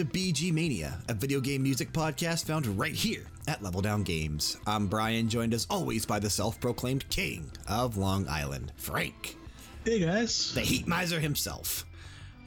To BG Mania, a video game music podcast found right here at Level Down Games. I'm Brian, joined as always by the self proclaimed king of Long Island, Frank. Hey guys. The Heat Miser himself.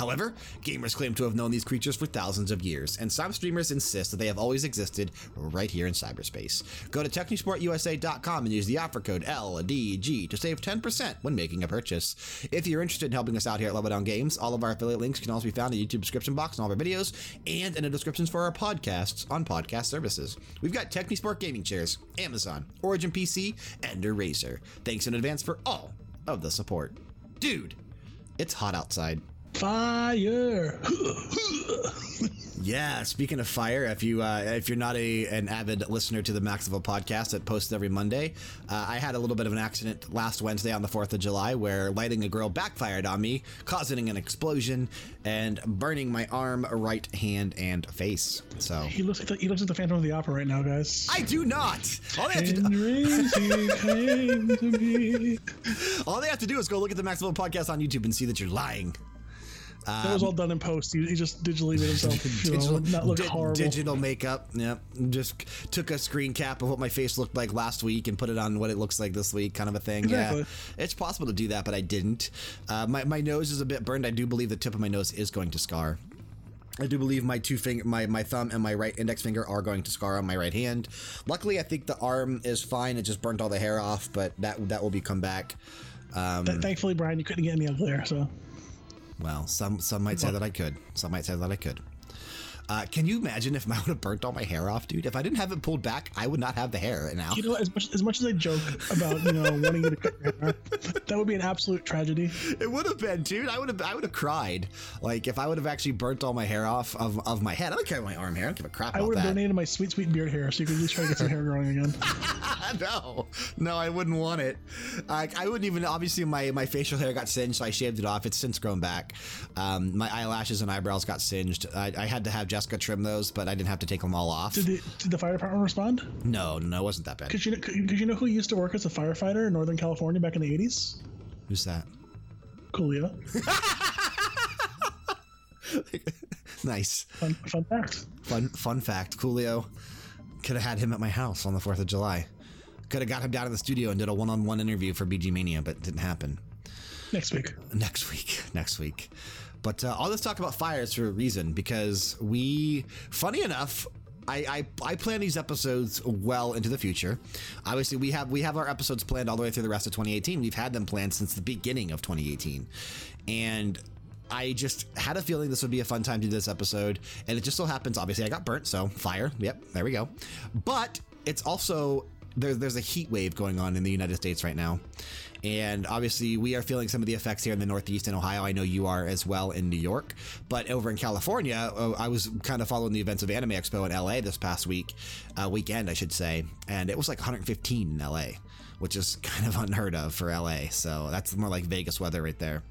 However, gamers claim to have known these creatures for thousands of years, and some streamers insist that they have always existed right here in cyberspace. Go to TechnisportUSA.com and use the offer code LDG to save 10% when making a purchase. If you're interested in helping us out here at Level Down Games, all of our affiliate links can also be found in the YouTube description box in all of our videos and in the descriptions for our podcasts on podcast services. We've got Technisport gaming chairs, Amazon, Origin PC, and a Razer. Thanks in advance for all of the support. Dude, it's hot outside. Fire. Yeah, speaking of fire, if you uh, if you're not a an avid listener to the Maxville podcast that posts every Monday, uh, I had a little bit of an accident last Wednesday on the Fourth of July where lighting a grill backfired on me, causing an explosion and burning my arm, right hand, and face. So he looks like the, he looks like the Phantom of the Opera right now, guys. I do not. All they have to do, all they have to do is go look at the Maxville podcast on YouTube and see that you're lying. Um, that was all done in post. He, he just digitally made himself digital, know, not look horrible. Digital makeup. Yep. Just took a screen cap of what my face looked like last week and put it on what it looks like this week, kind of a thing. Exactly. Yeah. It's possible to do that, but I didn't. Uh, my my nose is a bit burned. I do believe the tip of my nose is going to scar. I do believe my two finger, my, my thumb and my right index finger are going to scar on my right hand. Luckily, I think the arm is fine. It just burnt all the hair off, but that that will be come back. Um, Th thankfully, Brian, you couldn't get any uglier, so. Well, some some might say that I could. Some might say that I could. Uh, can you imagine if I would have burnt all my hair off, dude? If I didn't have it pulled back, I would not have the hair now. You know, as much as much as I joke about you know wanting you to cut your hair, that would be an absolute tragedy. It would have been, dude. I would have I would have cried. Like if I would have actually burnt all my hair off of, of my head. I don't care about my arm hair. I don't give a crap. I would have donated my sweet sweet beard hair so you could at least try to get some hair growing again. no, no, I wouldn't want it. I, I wouldn't even. Obviously, my my facial hair got singed, so I shaved it off. It's since grown back. Um, my eyelashes and eyebrows got singed. I, I had to have Jessica trim those, but I didn't have to take them all off. Did the, did the fire department respond? No, no, it wasn't that bad. Because you, know, you know who used to work as a firefighter in Northern California back in the 80s? Who's that? Coolio. nice. Fun, fun fact. Fun, fun fact. Coolio could have had him at my house on the 4th of July. Could have got him down to the studio and did a one on one interview for BG Mania, but it didn't happen. Next week. Next week. Next week. But uh, all this talk about fires for a reason because we, funny enough, I, I, I, plan these episodes well into the future. Obviously, we have we have our episodes planned all the way through the rest of 2018. We've had them planned since the beginning of 2018, and I just had a feeling this would be a fun time to do this episode. And it just so happens, obviously, I got burnt, so fire. Yep, there we go. But it's also there, there's a heat wave going on in the United States right now. And obviously, we are feeling some of the effects here in the Northeast and Ohio. I know you are as well in New York. But over in California, uh, I was kind of following the events of Anime Expo in LA this past week, uh, weekend, I should say. And it was like 115 in LA, which is kind of unheard of for LA. So that's more like Vegas weather right there.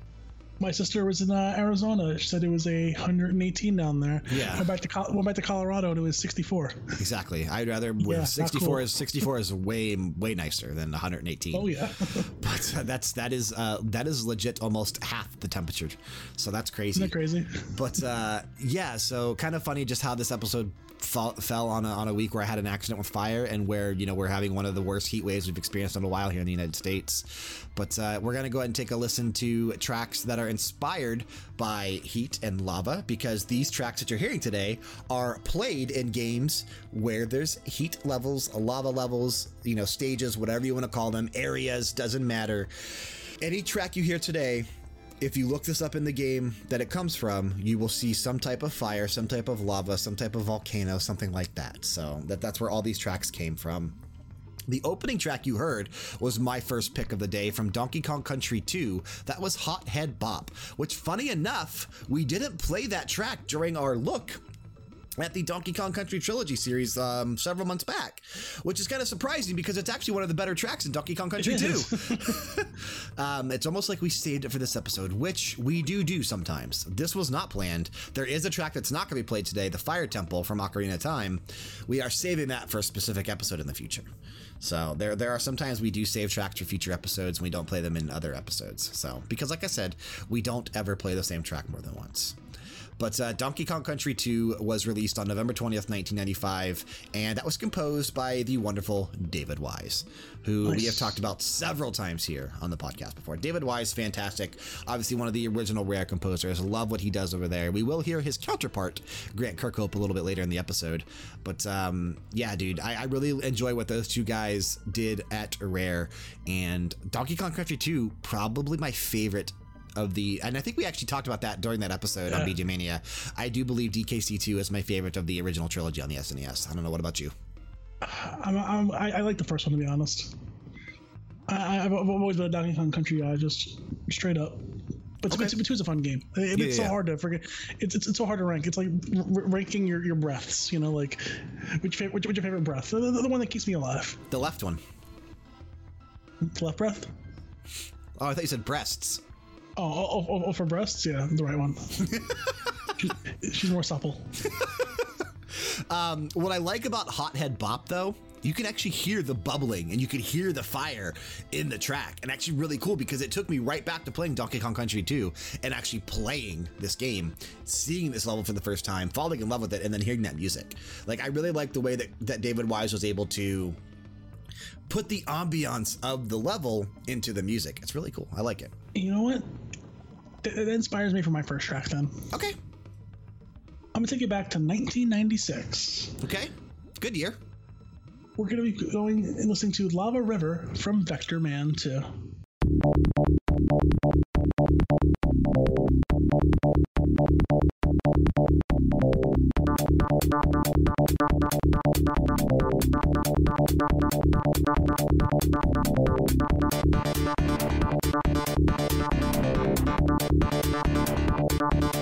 My sister was in uh, Arizona. She said it was a 118 down there. Yeah. Went back to went back to Colorado and it was 64. Exactly. I'd rather yeah, 64 cool. is 64 is way way nicer than 118. Oh yeah. but uh, that's that is uh, that is legit almost half the temperature. So that's crazy. Isn't that crazy? But uh, yeah, so kind of funny just how this episode fall, fell on a, on a week where I had an accident with fire and where you know we're having one of the worst heat waves we've experienced in a while here in the United States. But uh, we're gonna go ahead and take a listen to tracks that are inspired by heat and lava because these tracks that you're hearing today are played in games where there's heat levels, lava levels, you know, stages, whatever you want to call them, areas, doesn't matter. Any track you hear today if you look this up in the game that it comes from, you will see some type of fire, some type of lava, some type of volcano, something like that. So that, that's where all these tracks came from. The opening track you heard was my first pick of the day from Donkey Kong Country 2. That was Hot Head Bop, which, funny enough, we didn't play that track during our look at the Donkey Kong Country Trilogy series um, several months back, which is kind of surprising because it's actually one of the better tracks in Donkey Kong Country 2. um, it's almost like we saved it for this episode, which we do do sometimes. This was not planned. There is a track that's not going to be played today, the Fire Temple from Ocarina of Time. We are saving that for a specific episode in the future. So there, there are sometimes we do save tracks for future episodes and we don't play them in other episodes. So, because like I said, we don't ever play the same track more than once. But uh, Donkey Kong Country 2 was released on November 20th, 1995, and that was composed by the wonderful David Wise, who we have talked about several times here on the podcast before. David Wise, fantastic. Obviously, one of the original Rare composers. Love what he does over there. We will hear his counterpart, Grant Kirkhope, a little bit later in the episode. But um, yeah, dude, I, I really enjoy what those two guys did at Rare. And Donkey Kong Country 2, probably my favorite of the, and I think we actually talked about that during that episode on BG Mania. I do believe DKC2 is my favorite of the original trilogy on the SNES. I don't know. What about you? I'm, I'm, I, I like the first one, to be honest. I, I've always been a Donkey Kong Country guy, just straight up. But, Okay. but two's a fun game. It, Yeah, it's so yeah. hard to forget. It's, it's, it's so hard to rank. It's like r- ranking your, your breaths. You know, like which which, which your favorite breath? The, the, the one that keeps me alive. The left one. The left breath. Oh, I thought you said breasts. Oh, oh, oh, oh, for breasts, yeah, the right one. she, she's more supple. Um, what I like about Hothead Bop, though, you can actually hear the bubbling and you can hear the fire in the track. And actually, really cool because it took me right back to playing Donkey Kong Country 2 and actually playing this game, seeing this level for the first time, falling in love with it, and then hearing that music. Like, I really like the way that, that David Wise was able to put the ambiance of the level into the music. It's really cool. I like it. You know what? That, that inspires me for my first track. Then Okay. I'm gonna take you back to 1996. Okay. Good year. We're gonna be going and listening to Lava River from Vector Man 2. And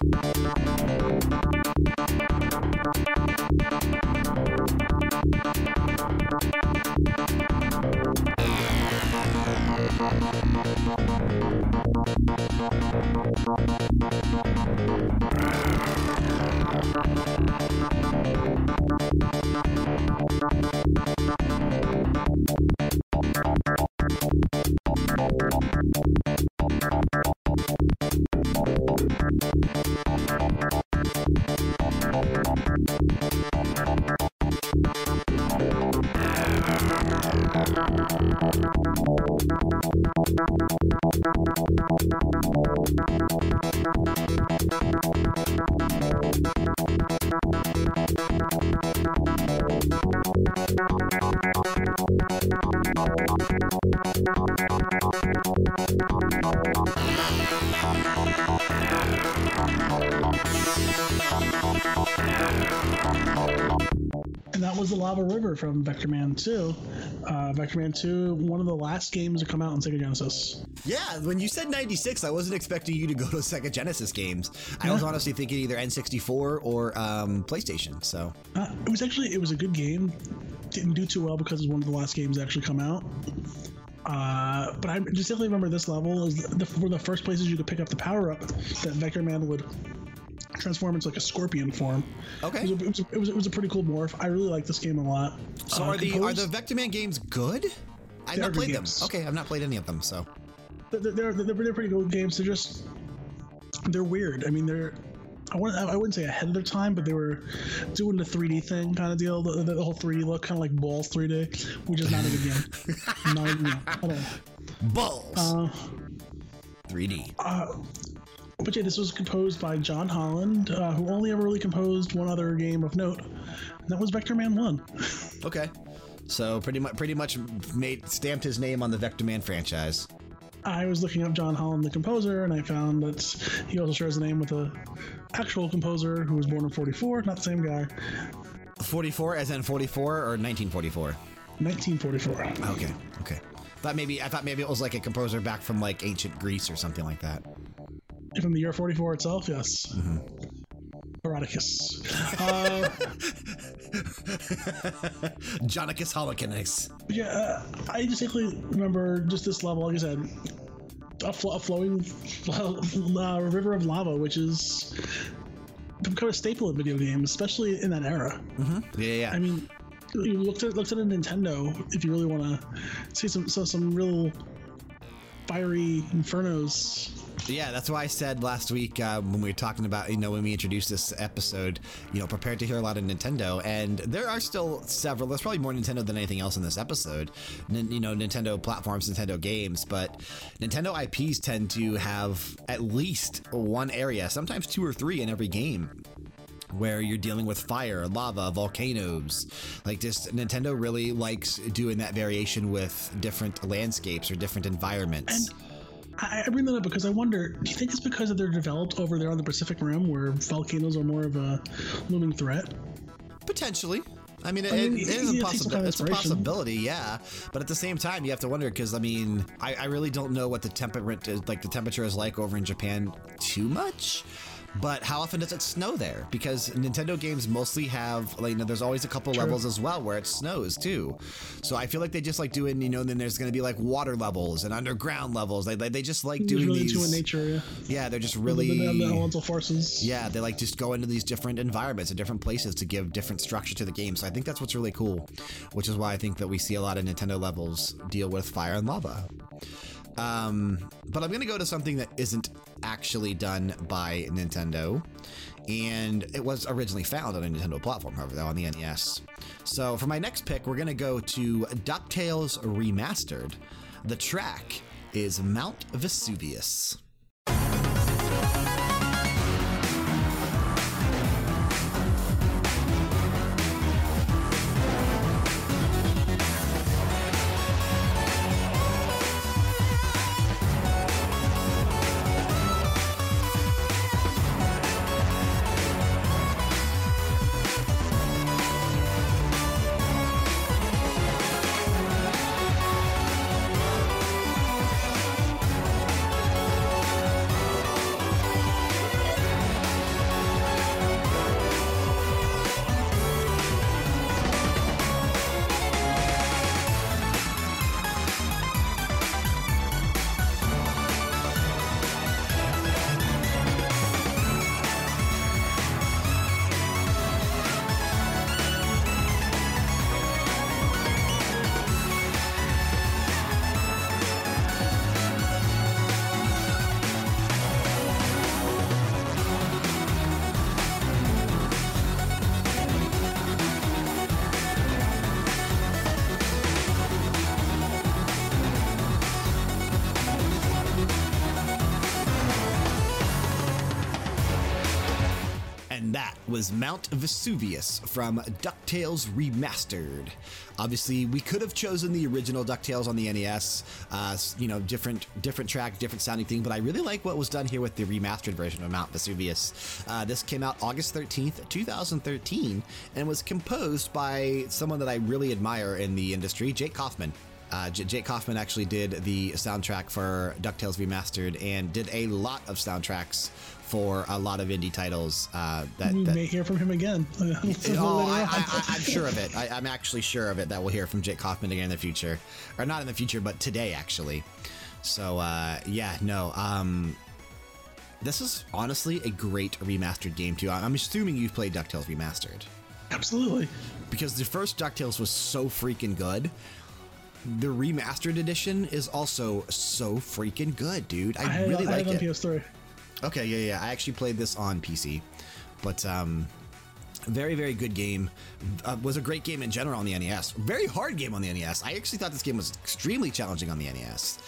Lava River from Vector Man 2. Uh, Vector Man 2, one of the last games to come out on Sega Genesis. Yeah, when you said 96, I wasn't expecting you to go to Sega Genesis games. I was honestly thinking either N64 or um, PlayStation. So, Uh, it was actually it was a good game. Didn't do too well because it was one of the last games to actually come out. Uh, but I just definitely remember this level is the, one of the first places you could pick up the power up that Vector Man would transform into like a scorpion form. okay. It was, a, it, was a, it, was, it was a pretty cool morph. I really like this game a lot. So Uh, are the are the Vector Man games good? I've not played them. games. Okay, I've not played any of them. So, they're, they're, they're, they're pretty good games. They're just they're weird. I mean, they're I wouldn't I wouldn't say ahead of their time, but they were doing the 3D thing kind of deal. The, the, the whole 3D look, kind of like Ballz 3D, which is not a good game. not even at all. balls. Uh, 3D. uh, but yeah, this was composed by Jon Holland, uh, who only ever really composed one other game of note, and that was Vector Man One. Okay. So pretty much pretty much made stamped his name on the Vector Man franchise. I was looking up Jon Holland, the composer, and I found that he also shares a name with a actual composer who was born in '44, not the same guy. 44 as in 44 or 1944. 1944. Okay. Okay. Thought maybe I thought maybe it was like a composer back from like ancient Greece or something like that. From the year 44 itself, yes. Mm-hmm. Eroticus. Uh, Jonicus yeah, uh, I distinctly remember just this level. Like I said, a, fl- a flowing uh, river of lava, which is become a staple in video games, especially in that era. Yeah, yeah. I mean, you looked at looked at a Nintendo if you really want to see some so some real fiery infernos. Yeah, that's why I said last week uh, when we were talking about, you know, when we introduced this episode, you know, prepared to hear a lot of Nintendo. And there are still several, there's probably more Nintendo than anything else in this episode. N you know, Nintendo platforms, Nintendo games, but Nintendo IPs tend to have at least one area, sometimes two or three in every game where you're dealing with fire, lava, volcanoes. Like just Nintendo really likes doing that variation with different landscapes or different environments. I, I bring that up because I wonder. Do you think it's because they're developed over there on the Pacific Rim, where volcanoes are more of a looming threat? Potentially. I mean, it, I mean, it is a, take some possibi- kind of it's a possibility, yeah. But at the same time, you have to wonder because I mean, I, I really don't know what the temperate is like. The temperature is like over in Japan too much. But how often does it snow there? Because Nintendo games mostly have, like, you know, there's always a couple levels as well where it snows too. So I feel like they just like doing, you know, then there's going to be like water levels and underground levels. They, they, they just like It's doing really these. into in nature. Yeah. Yeah, they're just really. the, the elemental forces. Yeah, they like just go into these different environments and different places to give different structure to the game. So I think that's what's really cool, which is why I think that we see a lot of Nintendo levels deal with fire and lava. Um, but I'm going to go to something that isn't actually done by Nintendo. And it was originally found on a Nintendo platform, however, though, on the NES. So for my next pick, we're going to go to DuckTales Remastered. The track is Mount Vesuvius. Was Mount Vesuvius from DuckTales Remastered. Obviously, we could have chosen the original DuckTales on the NES, uh, you know, different different track, different sounding thing, but I really like what was done here with the remastered version of Mount Vesuvius. Uh, this came out August 13th, 2013, and was composed by someone that I really admire in the industry, Jake Kaufman. Uh, Jake Kaufman actually did the soundtrack for DuckTales Remastered and did a lot of soundtracks for a lot of indie titles. Uh, that, We that may hear from him again. oh, I, on. I, I, I'm sure of it. I, I'm actually sure of it that we'll hear from Jake Kaufman again in the future, or not in the future, but today actually. So uh, yeah, no. Um, this is honestly a great remastered game too. I'm assuming you've played Ducktales Remastered Absolutely. because the first DuckTales was so freaking good. The remastered edition is also so freaking good, dude. I, I really I like it. on PS3. Okay, yeah, yeah. I actually played this on PC, but um, very, very good game. Uh, was a great game in general on the NES. Very hard game on the NES. I actually thought this game was extremely challenging on the NES.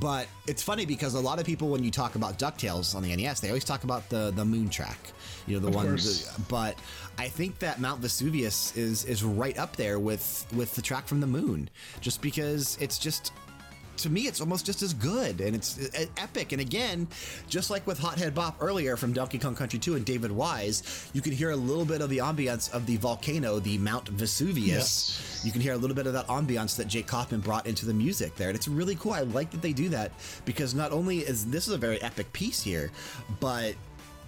But it's funny because a lot of people, when you talk about Ducktales on the NES, they always talk about the the Moon track. You know, the Of one. course. but I think that Mount Vesuvius is is right up there with with the track from the Moon, just because it's just to me, it's almost just as good and it's epic. And again, just like with Hothead Bop earlier from Donkey Kong Country 2 and David Wise, you can hear a little bit of the ambience of the volcano, the Mount Vesuvius. Yes. You can hear a little bit of that ambience that Jake Kaufman brought into the music there. And it's really cool. I like that they do that because not only is this is a very epic piece here, but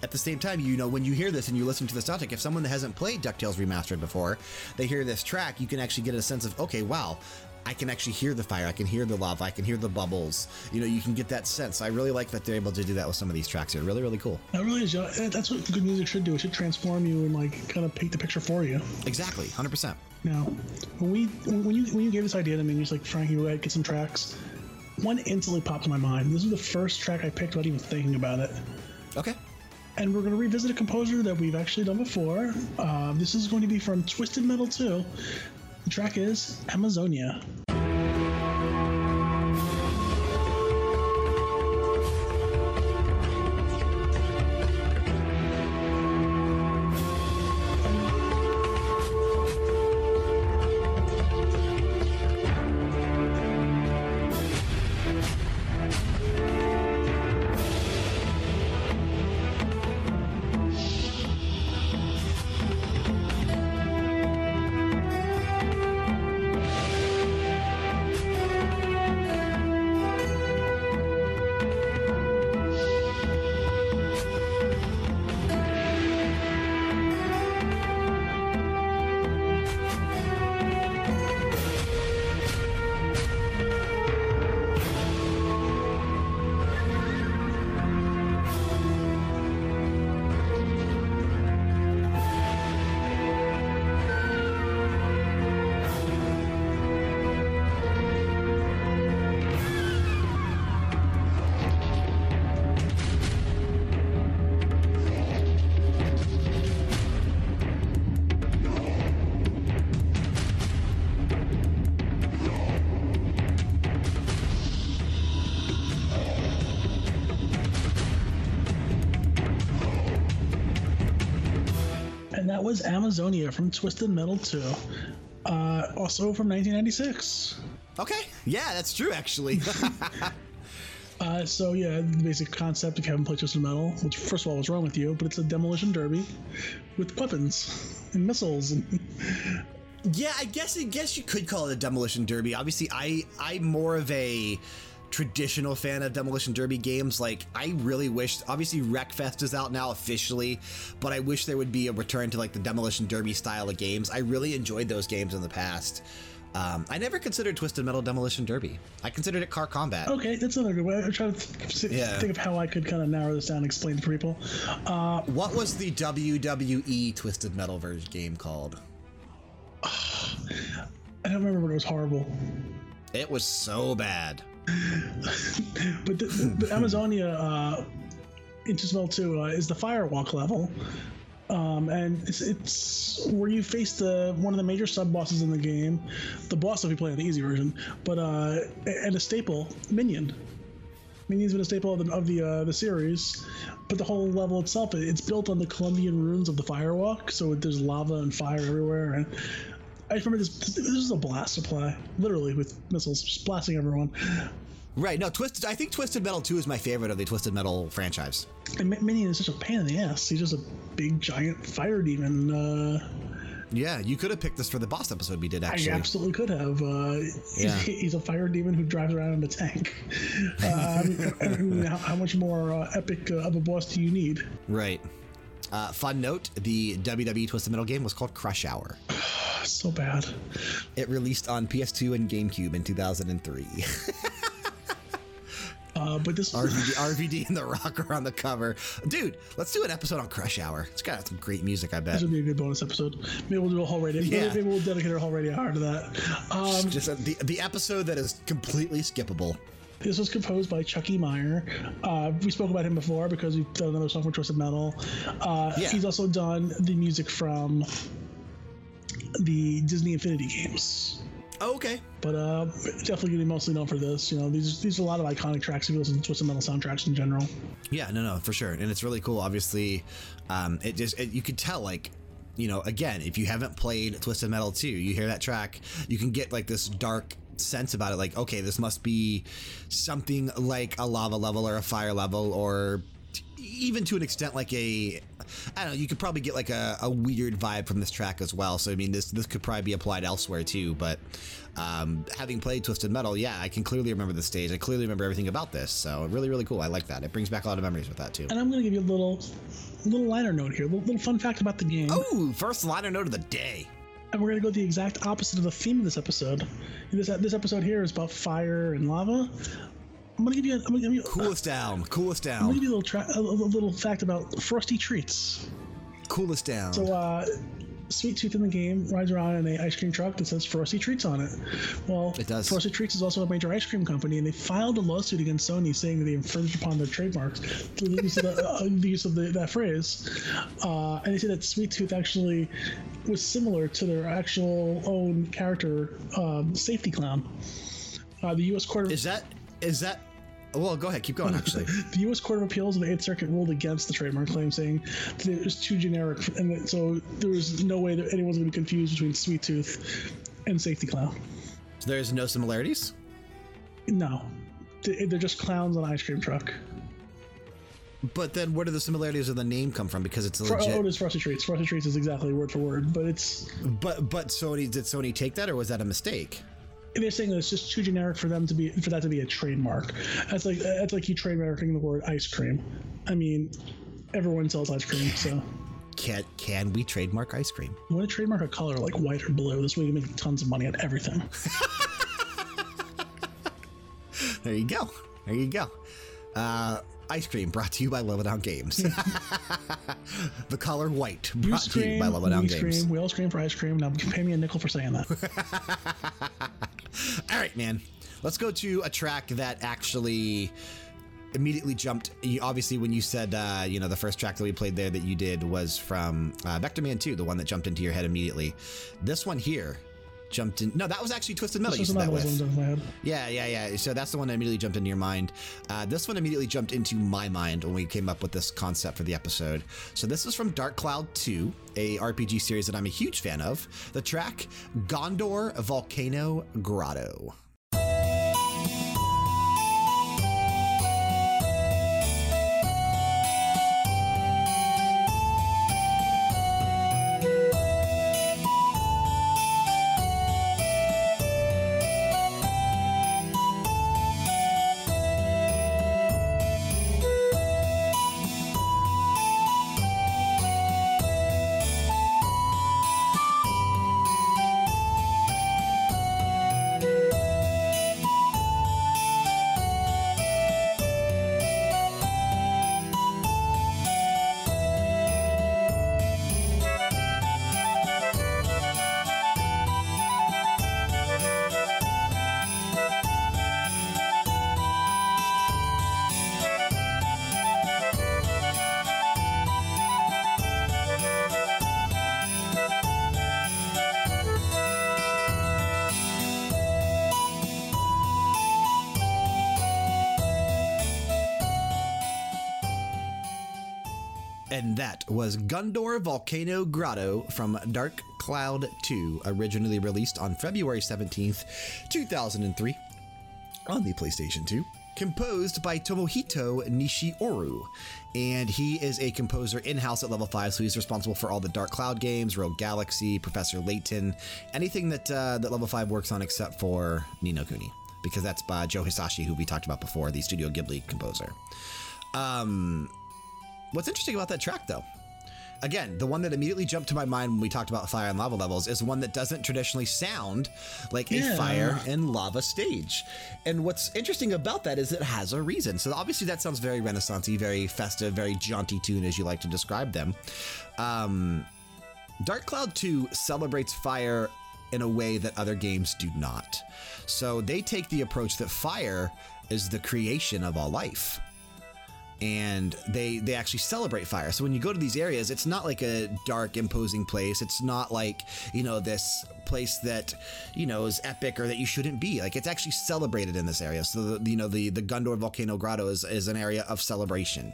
at the same time, you know, when you hear this and you listen to the soundtrack, if someone that hasn't played DuckTales Remastered before, they hear this track, you can actually get a sense of, okay, wow, I can actually hear the fire, I can hear the lava, I can hear the bubbles. You know, you can get that sense. I really like that they're able to do that with some of these tracks here. Really, really cool. That really is. Uh, that's what good music should do. It should transform you and like kind of paint the picture for you. Exactly, 100%. Now, when we when you when you gave this idea to me, you're just like Frankie, we get some tracks. One instantly popped in my mind. This is the first track I picked without even thinking about it. Okay. And we're going to revisit a composer that we've actually done before. Uh, this is going to be from Twisted Metal 2. The track is Amazonia. Was Amazonia from Twisted Metal 2. Uh, also from 1996. Okay. Yeah, that's true, actually. Uh, so yeah, the basic concept of Kevin Play Twisted Metal, which first of all, what's wrong with you? But it's a demolition derby with weapons and missiles. And, Yeah, I guess I guess you could call it a demolition derby. Obviously, I I'm more of a traditional fan of demolition derby games. Like I really wish obviously Wreckfest is out now officially, but I wish there would be a return to like the demolition derby style of games. I really enjoyed those games in the past. Um, I never considered Twisted Metal Demolition Derby. I considered it car combat. okay, that's another good way. I'm trying to th- Yeah. think of how I could kind of narrow this down and explain to people. Uh, What was the WWE Twisted Metal version game called? I don't remember, but it was horrible. It was so bad. But the, Amazonia uh, 2 uh, is the firewalk level. Um, and it's, it's where you face the one of the major sub bosses in the game, the boss if you play on the easy version, but uh, and a staple minion. Minion's been a staple of the of the, uh, the series, but the whole level itself it's built on the Colombian ruins of the Firewalk, so there's lava and fire everywhere. And I remember this. This is a blast supply, literally with missiles just blasting everyone. Right. No, Twisted. I think Twisted Metal 2 is my favorite of the Twisted Metal franchise. And Minion is such a pain in the ass. He's just a big giant fire demon. Uh, Yeah, you could have picked this for the boss episode we did, Actually, I absolutely could have. Uh, Yeah. he's a fire demon who drives around in a tank. Um, how, how much more uh, epic uh, of a boss do you need? Right. Uh, fun note the WWE Twisted Metal game was called Crush Hour. So bad. It released on PS2 and GameCube in 2003. Uh, but this RVD, RVD and The Rock are on the cover. Dude, let's do an episode on Crush Hour. It's got some great music, I bet. this would be a good bonus episode. Maybe we'll do a whole radio. Yeah. Maybe we'll dedicate our whole radio hour to that. Um, Just a, the, the episode that is completely skippable. This was composed by Chucky Meyer. Uh, we spoke about him before because we've done another song for Twisted Metal. Uh, Yeah. He's also done the music from the Disney Infinity games. Oh, okay. But uh, definitely getting mostly known for this. You know, these these are a lot of iconic tracks if you listen to Twisted Metal soundtracks in general. Yeah, no, no, for sure, and it's really cool. Obviously, um, it just it, you could tell like. You know, again, if you haven't played Twisted Metal 2, you hear that track, you can get like this dark sense about it. Like, okay, this must be something like a lava level or a fire level, or even to an extent like a I don't know. You could probably get like a, a weird vibe from this track as well. So I mean, this this could probably be applied elsewhere too. But um, having played Twisted Metal, yeah, I can clearly remember the stage. I clearly remember everything about this. So really, really cool. I like that. It brings back a lot of memories with that too. And I'm going to give you a little little liner note here, a little, little fun fact about the game. Oh, first liner note of the day. And we're going to go the exact opposite of the theme of this episode. This this episode here is about fire and lava. I'm gonna give you. I'm gonna give you. Cool us down. Cool us I'm gonna down. give you a little tra- a, a little fact about frosty treats. Cool us down. So, uh, Sweet Tooth in the game rides around in a ice cream truck that says Frosty Treats on it. Well, It does. Frosty Treats is also a major ice cream company, and they filed a lawsuit against Sony saying that they infringed upon their trademarks through the use of, the, uh, the use of the, that phrase. Uh, and they say that Sweet Tooth actually was similar to their actual own character, um, Safety Clown. Uh, the U.S. Court of is that is that? Well, go ahead. Keep going. Actually. the U.S. Court of Appeals of the Eighth Circuit ruled against the trademark claim, saying that it was too generic, and so there was no way that anyone's going to be confused between Sweet Tooth and Safety Clown. So there's no similarities. No, They- they're just clowns on an ice cream truck. But then, where do the similarities of the name come from? Because it's a legit. oh, it is Frosty Treats. Frosty Treats is exactly word for word, but it's But but Sony did Sony take that or was that a mistake? They're saying that it's just too generic for them to be for that to be a trademark. That's like that's like you trademarking the word ice cream. I mean, everyone sells ice cream, so. Can can we trademark ice cream? You want to trademark a color like white or blue? This way you can make tons of money on everything. There you go. There you go. Uh, ice cream brought to you by Level Down Games. the color white You brought to you by Level Down we Games. scream, we all scream for ice cream. Now pay me a nickel for saying that. All right, man. Let's go to a track that actually immediately jumped. You, obviously, when you said, uh, you know, the first track that we played there that you did was from uh, Vector Man 2, the one that jumped into your head immediately. This one here jumped in. No, that was actually Twisted Metal. This you was said that with. in my head. Yeah, yeah, yeah. So that's the one that immediately jumped into your mind. Uh, this one immediately jumped into my mind when we came up with this concept for the episode. So this is from Dark Cloud 2, a RPG series that I'm a huge fan of. The track Gundor Volcano Grotto. That was Gundor Volcano Grotto from Dark Cloud 2, originally released on February 17th, 2003, on the PlayStation 2. Composed by Tomohito Nishiura. And he is a composer in house at level 5, so he's responsible for all the Dark Cloud games, Rogue Galaxy, Professor Layton, anything that, uh, that level 5 works on except for Ni no Kuni, because that's by Joe Hisaishi, who we talked about before, the Studio Ghibli composer. Um, What's interesting about that track, though, again, the one that immediately jumped to my mind when we talked about fire and lava levels is one that doesn't traditionally sound like a fire and lava stage. And what's interesting about that is it has a reason. So obviously that sounds very renaissancey, very festive, very jaunty tune, as you like to describe them. Um, Dark Cloud 2 celebrates fire in a way that other games do not. So they take the approach that fire is the creation of all life and they they actually celebrate fire. So when you go to these areas, it's not like a dark, imposing place. It's not like you know this place that you know is epic or that you shouldn't be. Like it's actually celebrated in this area. So the, you know the the Gundor Volcano Grotto is is an area of celebration.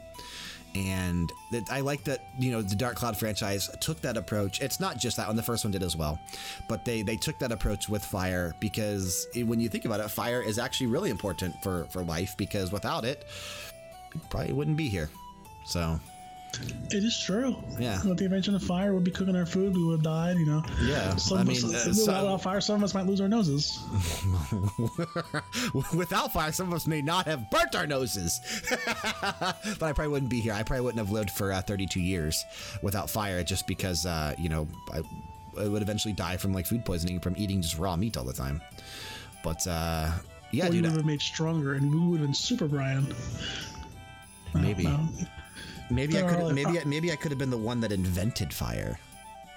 And that I like that you know the Dark Cloud franchise took that approach. It's not just that one; the first one did as well, but they they took that approach with fire because it- when you think about it, fire is actually really important for for life because without it, probably wouldn't be here. So, It is true. Yeah. With the invention of fire, we'd be cooking our food. We would have died. You know. Yeah, Some I mean, us, uh, without, fire, some of us might lose our noses. Without fire, some of us may not have burnt our noses. but I probably wouldn't be here. I probably wouldn't have lived for uh, 32 years without fire just because, uh, you know, I, I would eventually die from like food poisoning from eating just raw meat all the time. But uh, yeah, dude, would have made stronger, and we would have been super Brian. Maybe. Maybe I could maybe I- maybe I could have been the one that invented fire.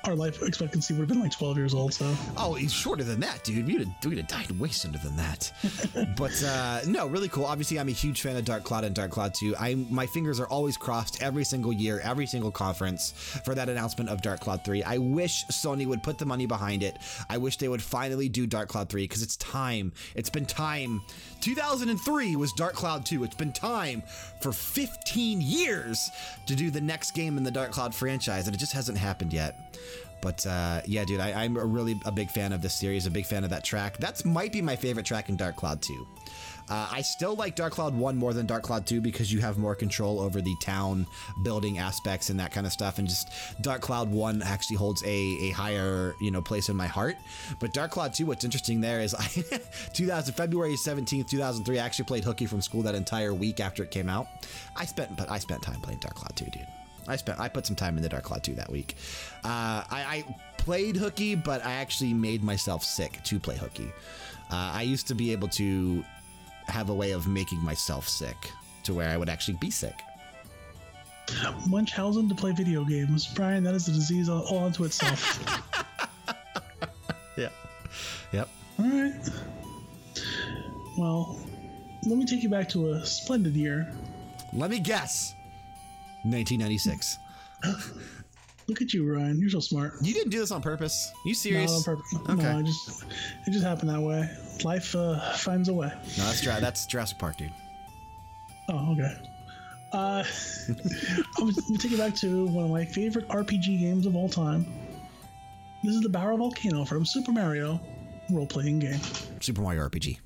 Our life expectancy would have been like 12 years old. So Oh, he's shorter than that, dude. We'd have, we'd have died way sooner than that. but uh, no, really cool. Obviously, I'm a huge fan of Dark Cloud and Dark Cloud 2. I my fingers are always crossed every single year, every single conference for that announcement of Dark Cloud 3. I wish Sony would put the money behind it. I wish they would finally do Dark Cloud 3 because it's time. It's been time. 2003 was Dark Cloud 2. It's been time for 15 years to do the next game in the Dark Cloud franchise, and it just hasn't happened yet. But uh, yeah, dude, I, I'm a really a big fan of this series, a big fan of that track. That's might be my favorite track in Dark Cloud 2. Uh, I still like Dark Cloud 1 more than Dark Cloud 2 because you have more control over the town building aspects and that kind of stuff. And just Dark Cloud 1 actually holds a, a higher you know place in my heart. But Dark Cloud 2, what's interesting there is I, 2000, February 17th, 2003, I actually played hooky from school that entire week after it came out. I spent, but I spent time playing Dark Cloud 2, dude. I spent I put some time in the Dark Cloud 2 that week. Uh, I, I played hooky, but I actually made myself sick to play hooky. Uh, I used to be able to have a way of making myself sick to where I would actually be sick. Munchausen to play video games, Brian. That is a disease all, all unto itself. Yeah. Yep. all right. Well, let me take you back to a splendid year. Let me guess. 1996. Look at you, Ryan. You're so smart. You didn't do this on purpose. You serious? Not on purpose. Okay. No, I just it just happened that way. Life uh, finds a way. No, that's Jura- that's Jurassic Park, dude. Oh, okay. Uh, I'm gonna take you back to one of my favorite RPG games of all time. This is the Barrel Volcano from Super Mario role-playing game. Super Mario RPG.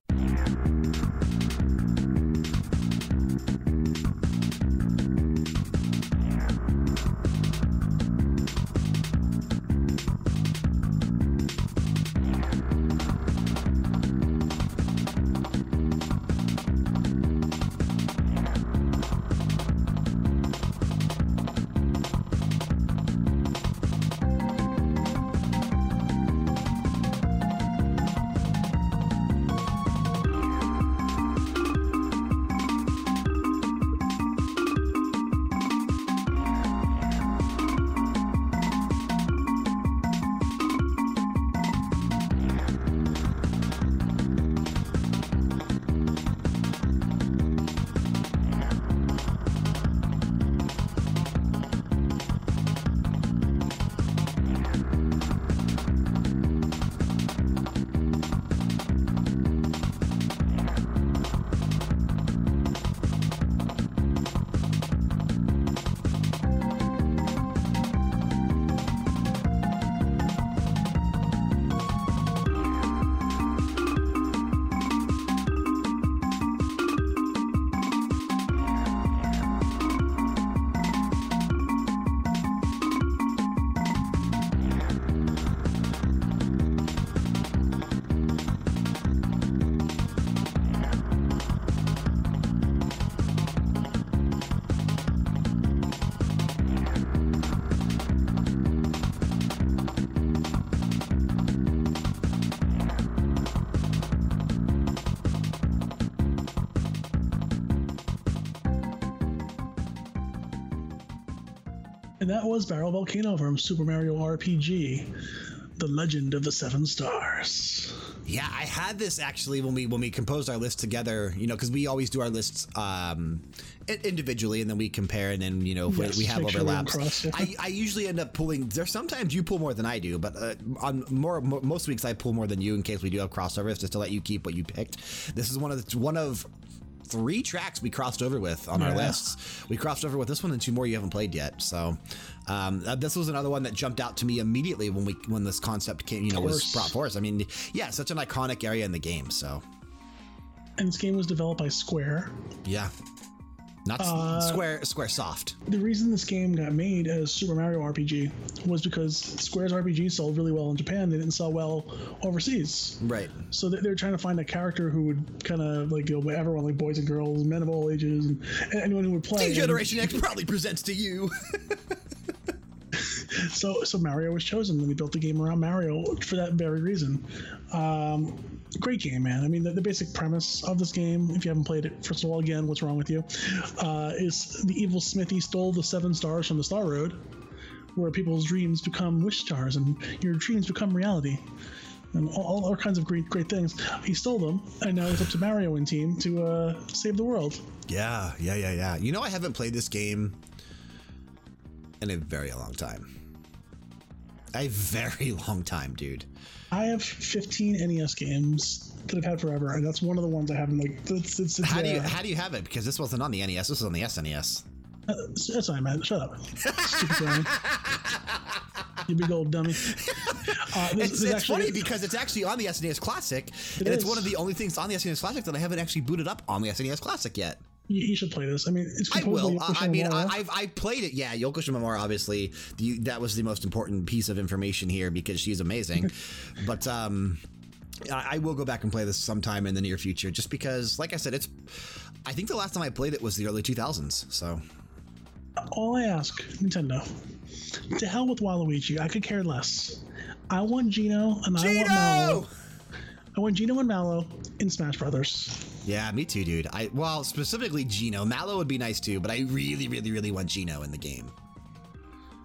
And that was Barrel Volcano from Super Mario RPG, The Legend of the Seven Stars. Yeah, I had this actually when we when we composed our list together. You know, because we always do our lists um, individually, and then we compare, and then you know we- Yes, we have make sure we're overlaps. yeah. I, I usually end up pulling. There's sometimes you pull more than I do, but uh, on more mo most weeks I pull more than you in case we do have crossovers, just to let you keep what you picked. This is one of the one of three tracks we crossed over with on our lists. We crossed over with this one and two more you haven't played yet. So um, uh, this was another one that jumped out to me immediately when we when this concept came, you know, was brought forth. I mean, yeah, such an iconic area in the game. So And this game was developed by Square. yeah, Not Uh, Square Square Soft. The reason this game got made as Super Mario RPG was because Square's RPG sold really well in Japan. They didn't sell well overseas. Right. So they- they're trying to find a character who would kind of like you know everyone like boys and girls, men of all ages, and anyone who would play. Generation X probably presents to you. So so Mario was chosen, and they built the game around Mario for that very reason. Um, great game, man. I mean, the, the basic premise of this game, if you haven't played it, first of all, again, what's wrong with you? Uh, is the evil Smithy stole the seven stars from the Star Road, where people's dreams become wish stars and your dreams become reality. And all, all kinds of great, great things. He stole them, and now it's up to Mario and team to uh, save the world. yeah, yeah, yeah, yeah. You know, I haven't played this game in a very long time. A very long time, dude. I have 15 NES games that I've had forever, and that's one of the ones I haven't like. It's, it's, it's How do you there. how do you have it? Because this wasn't on the NES. This was on the SNES. Uh, That's not man. Shut up. Stupid you big old dummy. Uh, this, It's, this it's funny because it's actually on the SNES Classic, and it's one of the only things on the SNES Classic that I haven't actually booted up on the SNES Classic yet. You, should play this. I mean, it's I will. I, I mean, I. I've I played it. Yeah, Yoko Shimomura, obviously, the, that was the most important piece of information here because she's amazing. but um, I, I will go back and play this sometime in the near future, just because, like I said, it's. I think the last time I played it was the early 2000s. So All I ask, Nintendo, to hell with Waluigi. I could care less. I want Geno and I want Mallow. I want Geno and Mallow in Smash Brothers. Yeah, me too, dude. I well, specifically Geno. Mallow would be nice too, but I really, really, really want Geno in the game.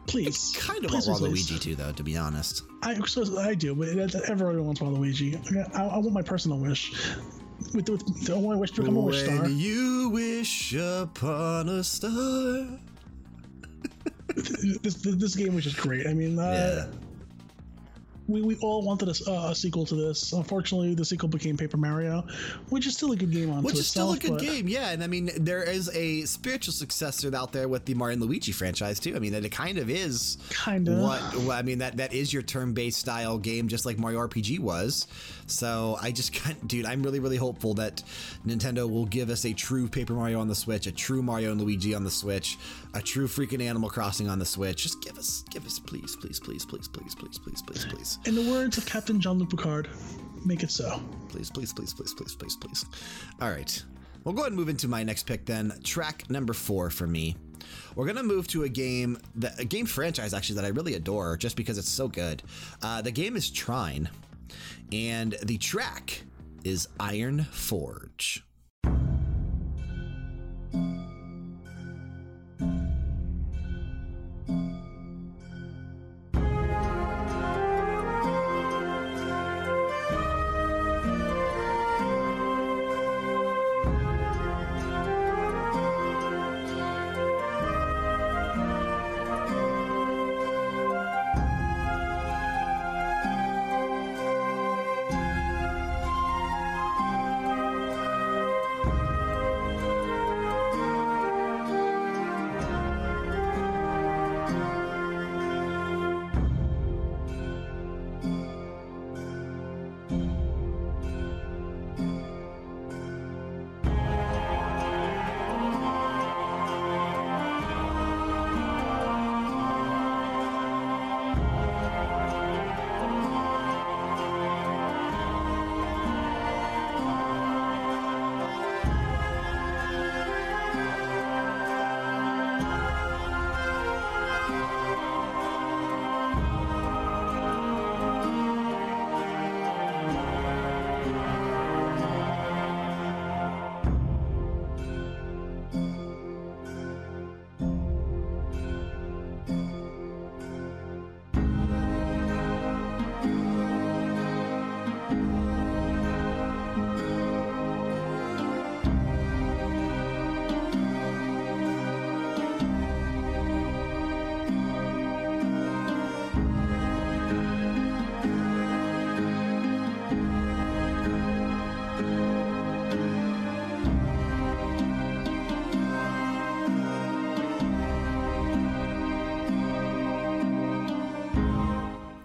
Please. Kind of please, want please, please. Too, though. To be honest. I, so I do, but everyone wants Waluigi. I, I want my personal wish. With, with, I want my wish to become a wish star. When you wish upon a star. this, this this game was just great. I mean, uh, Yeah. We, we all wanted a, uh, a sequel to this. Unfortunately, the sequel became Paper Mario, which is still a good game on Which is still a good game, yeah. And I mean, there is a spiritual successor out there with the Mario and Luigi franchise too. I mean, that it kind of is Kinda. what what- I mean that that is your turn-based style game, just like Mario RPG was. So I just can't, dude. I'm really really hopeful that Nintendo will give us a true Paper Mario on the Switch, a true Mario and Luigi on the Switch, a true freaking Animal Crossing on the Switch. Just give us, give us, please, please, please, please, please, please, please, please, please. In the words of Captain Jean-Luc Picard, make it so. Please, please, please, please, please, please, please. All right. We'll go ahead and move into my next pick then. Track number four for me. We're going to move to a game, that, a game franchise actually that I really adore just because it's so good. Uh, the game is Trine, and the track is Iron Forge.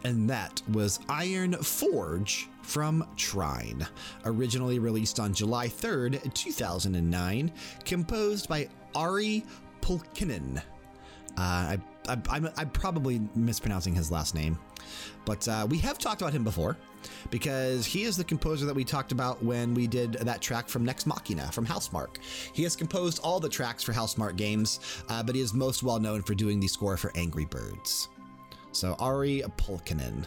And that was Iron Forge from Trine, originally released on July 3rd, 2009, composed by Ari Pulkkinen. Uh, I, I'm probably mispronouncing his last name, but uh, we have talked about him before because he is the composer that we talked about when we did that track from Nex Machina from Housemarque. He has composed all the tracks for Housemarque games, uh, but he is most well known for doing the score for Angry Birds. So Ari Pulkkinen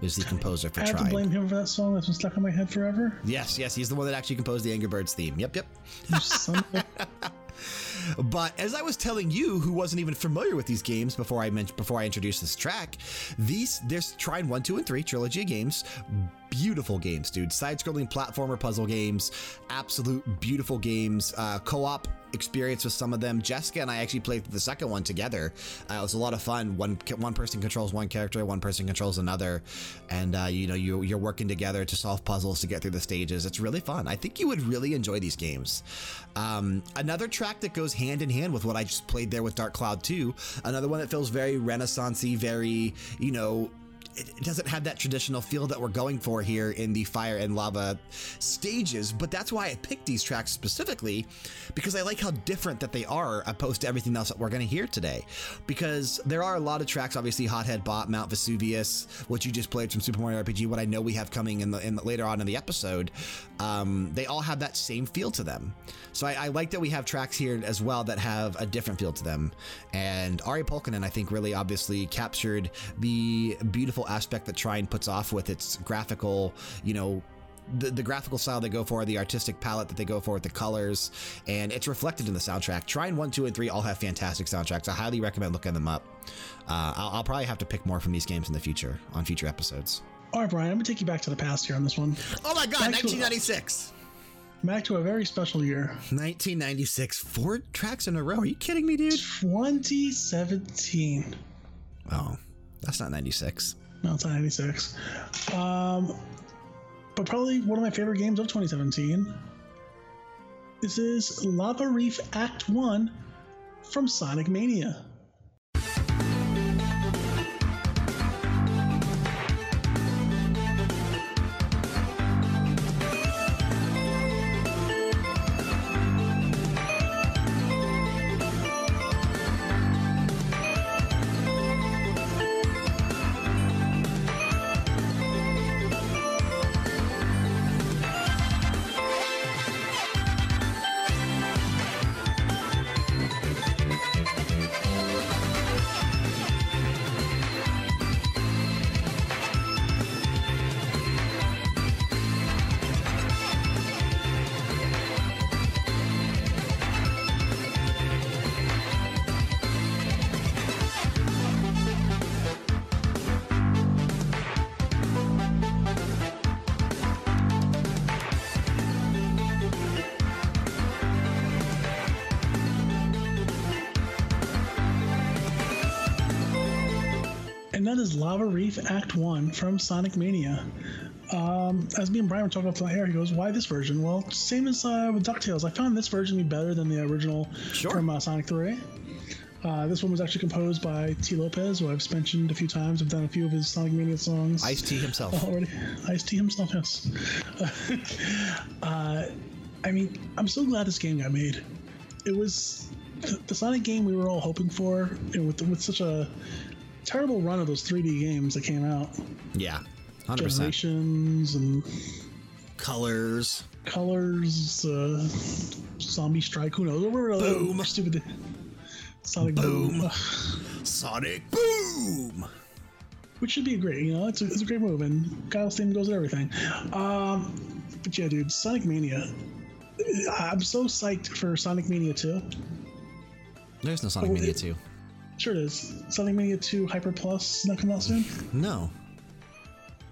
is the composer for I have to blame him for that song that's been stuck in my head forever. Yes, yes, he's the one that actually composed the Angry Birds theme. Yep, yep. You son of a- But as I was telling you, who wasn't even familiar with these games before I mentioned before I introduced this track, these there's Trine one, two, and three trilogy of games. Beautiful games, dude. Side-scrolling platformer puzzle games, absolute beautiful games. Uh, co-op experience with some of them. Jessica and I actually played the second one together. Uh, it was a lot of fun. One one person controls one character, one person controls another, and uh, you know you you're working together to solve puzzles to get through the stages. It's really fun. I think you would really enjoy these games. Um, another track that goes hand in hand with what I just played there with Dark Cloud 2. Another one that feels very renaissancey, very you know it doesn't have that traditional feel that we're going for here in the fire and lava stages, but that's why I picked these tracks specifically because I like how different that they are opposed to everything else that we're going to hear today. Because there are a lot of tracks, obviously Hothead Bot, Mount Vesuvius, what you just played from Super Mario RPG, what I know we have coming in the, in the later on in the episode, um, they all have that same feel to them. So I, I like that we have tracks here as well that have a different feel to them. And Ari Pulkkinen, I think, really obviously captured the beautiful aspect that Trine puts off with its graphical, you know, the, the graphical style they go for, the artistic palette that they go for with the colors, and it's reflected in the soundtrack. Trine 1, 2, and 3 all have fantastic soundtracks. I highly recommend looking them up. Uh, I'll, I'll probably have to pick more from these games in the future on future episodes. All right, Brian, I'm gonna take you back to the past here on this one. Oh my god, Back to- 1996! Back to a very special year, 1996, four tracks in a row. Are you kidding me, dude? 2017. Oh, that's not 96. No, it's not 96. Um, but probably one of my favorite games of 2017. This is Lava Reef Act 1 from Sonic Mania. Is Lava Reef Act 1 from Sonic Mania. Um, as me and Brian were talking about the air, he goes, Why this version? Well, same as uh, with DuckTales. I found this version to be better than the original Sure. from uh, Sonic 3. Uh, this one was actually composed by Tee Lopes, who I've mentioned a few times. I've done a few of his Sonic Mania songs. Ice T himself. already. Ice T himself, yes. uh, I mean, I'm so glad this game got made. It was the, the Sonic game we were all hoping for, and with with such a terrible run of those 3D games that came out, Yeah, 100%. Generations and Colors. Colors, uh, Zombie Strike, who knows? Boom. Stupid. Sonic Boom. Ugh. Sonic Boom! which should be great. You know, it's a, it's a great move, and Kyle's theme goes with everything. Um, but yeah, dude, Sonic Mania. I'm so psyched for Sonic Mania 2. There's no Sonic Oh, Mania it- 2. Sure it is. Sonic Mania 2 Hyper Plus is not coming out soon? No.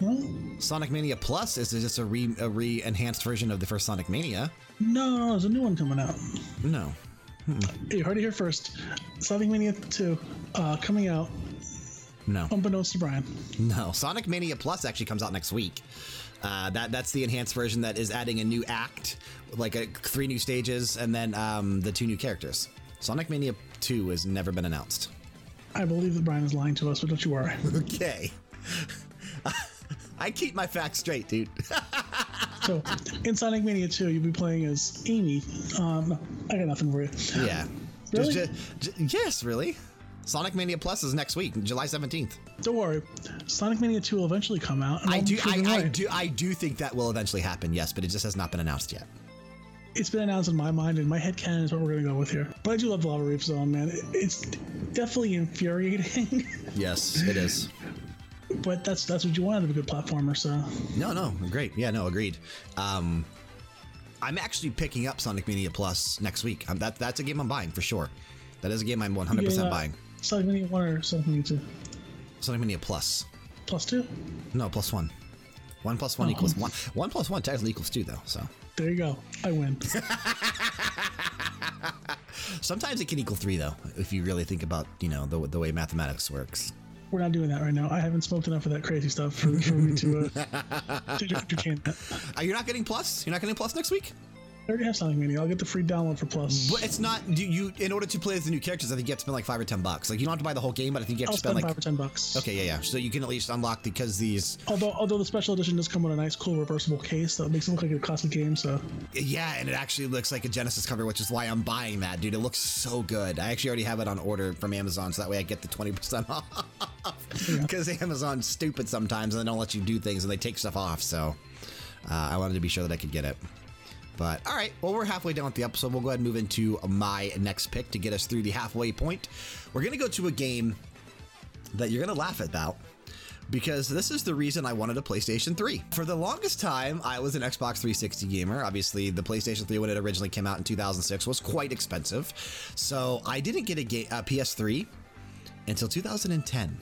No? Sonic Mania Plus is just a re a re enhanced version of the first Sonic Mania. No, no, there's a new one coming out. No. You heard it here first. Sonic Mania 2 uh, coming out, No. unbeknownst to Brian. No. Sonic Mania Plus actually comes out next week. Uh, that that's the enhanced version that is adding a new act, like a, three new stages, and then um, the two new characters. Sonic Mania 2 has never been announced. I believe that Brian is lying to us, but don't you worry. Okay. I keep my facts straight, dude. So, in Sonic Mania 2, you'll be playing as Amy. Um, I got nothing for you. yeah. Really? Just, ju- ju- yes, really. Sonic Mania Plus is next week, July 17th. Don't worry, Sonic Mania 2 will eventually come out. I do, I, I do, I do think that will eventually happen. Yes, but it just has not been announced yet. It's been announced in my mind, and my head canon is what we're going to go with here. But I do love Lava Reef Zone, man. It's definitely infuriating, Yes, it is. but that's that's what you want out of a good platformer. So, No, no, great. Yeah, no, agreed. Um, I'm actually picking up Sonic Mania Plus next week. Um, that that's a game I'm buying for sure. That is a game I'm 100% Yeah, buying. Sonic Mania 1 or Sonic Mania 2? Sonic Mania Plus. Plus 2? No, plus one. One plus one equals one. One plus one technically equals two, though. So There you go. I win. sometimes it can equal three, though, if you really think about you know the the way mathematics works. We're not doing that right now. I haven't smoked enough of that crazy stuff for, for me to, uh, to entertain that. Are you not getting Plus? You're not getting Plus next week? I already have Sonic Mania. I'll get the free download for Plus. But it's not. You, you in order to play as the new characters, I think you have to spend like five or ten bucks. Like you don't have to buy the whole game, but I think you have I'll to spend spend like. five or ten bucks. Okay, yeah, yeah. So you can at least unlock because these Although, although the special edition does come with a nice, cool reversible case that makes it look like a classic game. So Yeah, and it actually looks like a Genesis cover, which is why I'm buying that, dude. It looks so good. I actually already have it on order from Amazon, so that way I get the 20% off. Because Amazon's stupid sometimes, and they don't let you do things, and they take stuff off. So uh, I wanted to be sure that I could get it. But all right, well, we're halfway done with the episode. We'll go ahead and move into my next pick to get us through the halfway point. We're going to go to a game that you're going to laugh at about because this is the reason I wanted a PlayStation 3. For the longest time, I was an Xbox 360 gamer. Obviously, the PlayStation 3, when it originally came out in 2006, was quite expensive. So I didn't get a, a PS3 until 2010.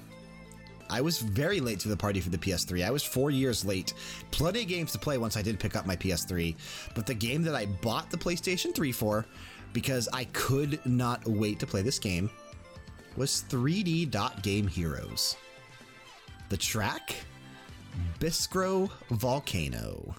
I was very late to the party for the PS3. I was four years late. Plenty of games to play once I did pick up my PS3. But the game that I bought the PlayStation 3 for, because I could not wait to play this game, was 3D Dot Game Heroes. The track? Biskro Volcano.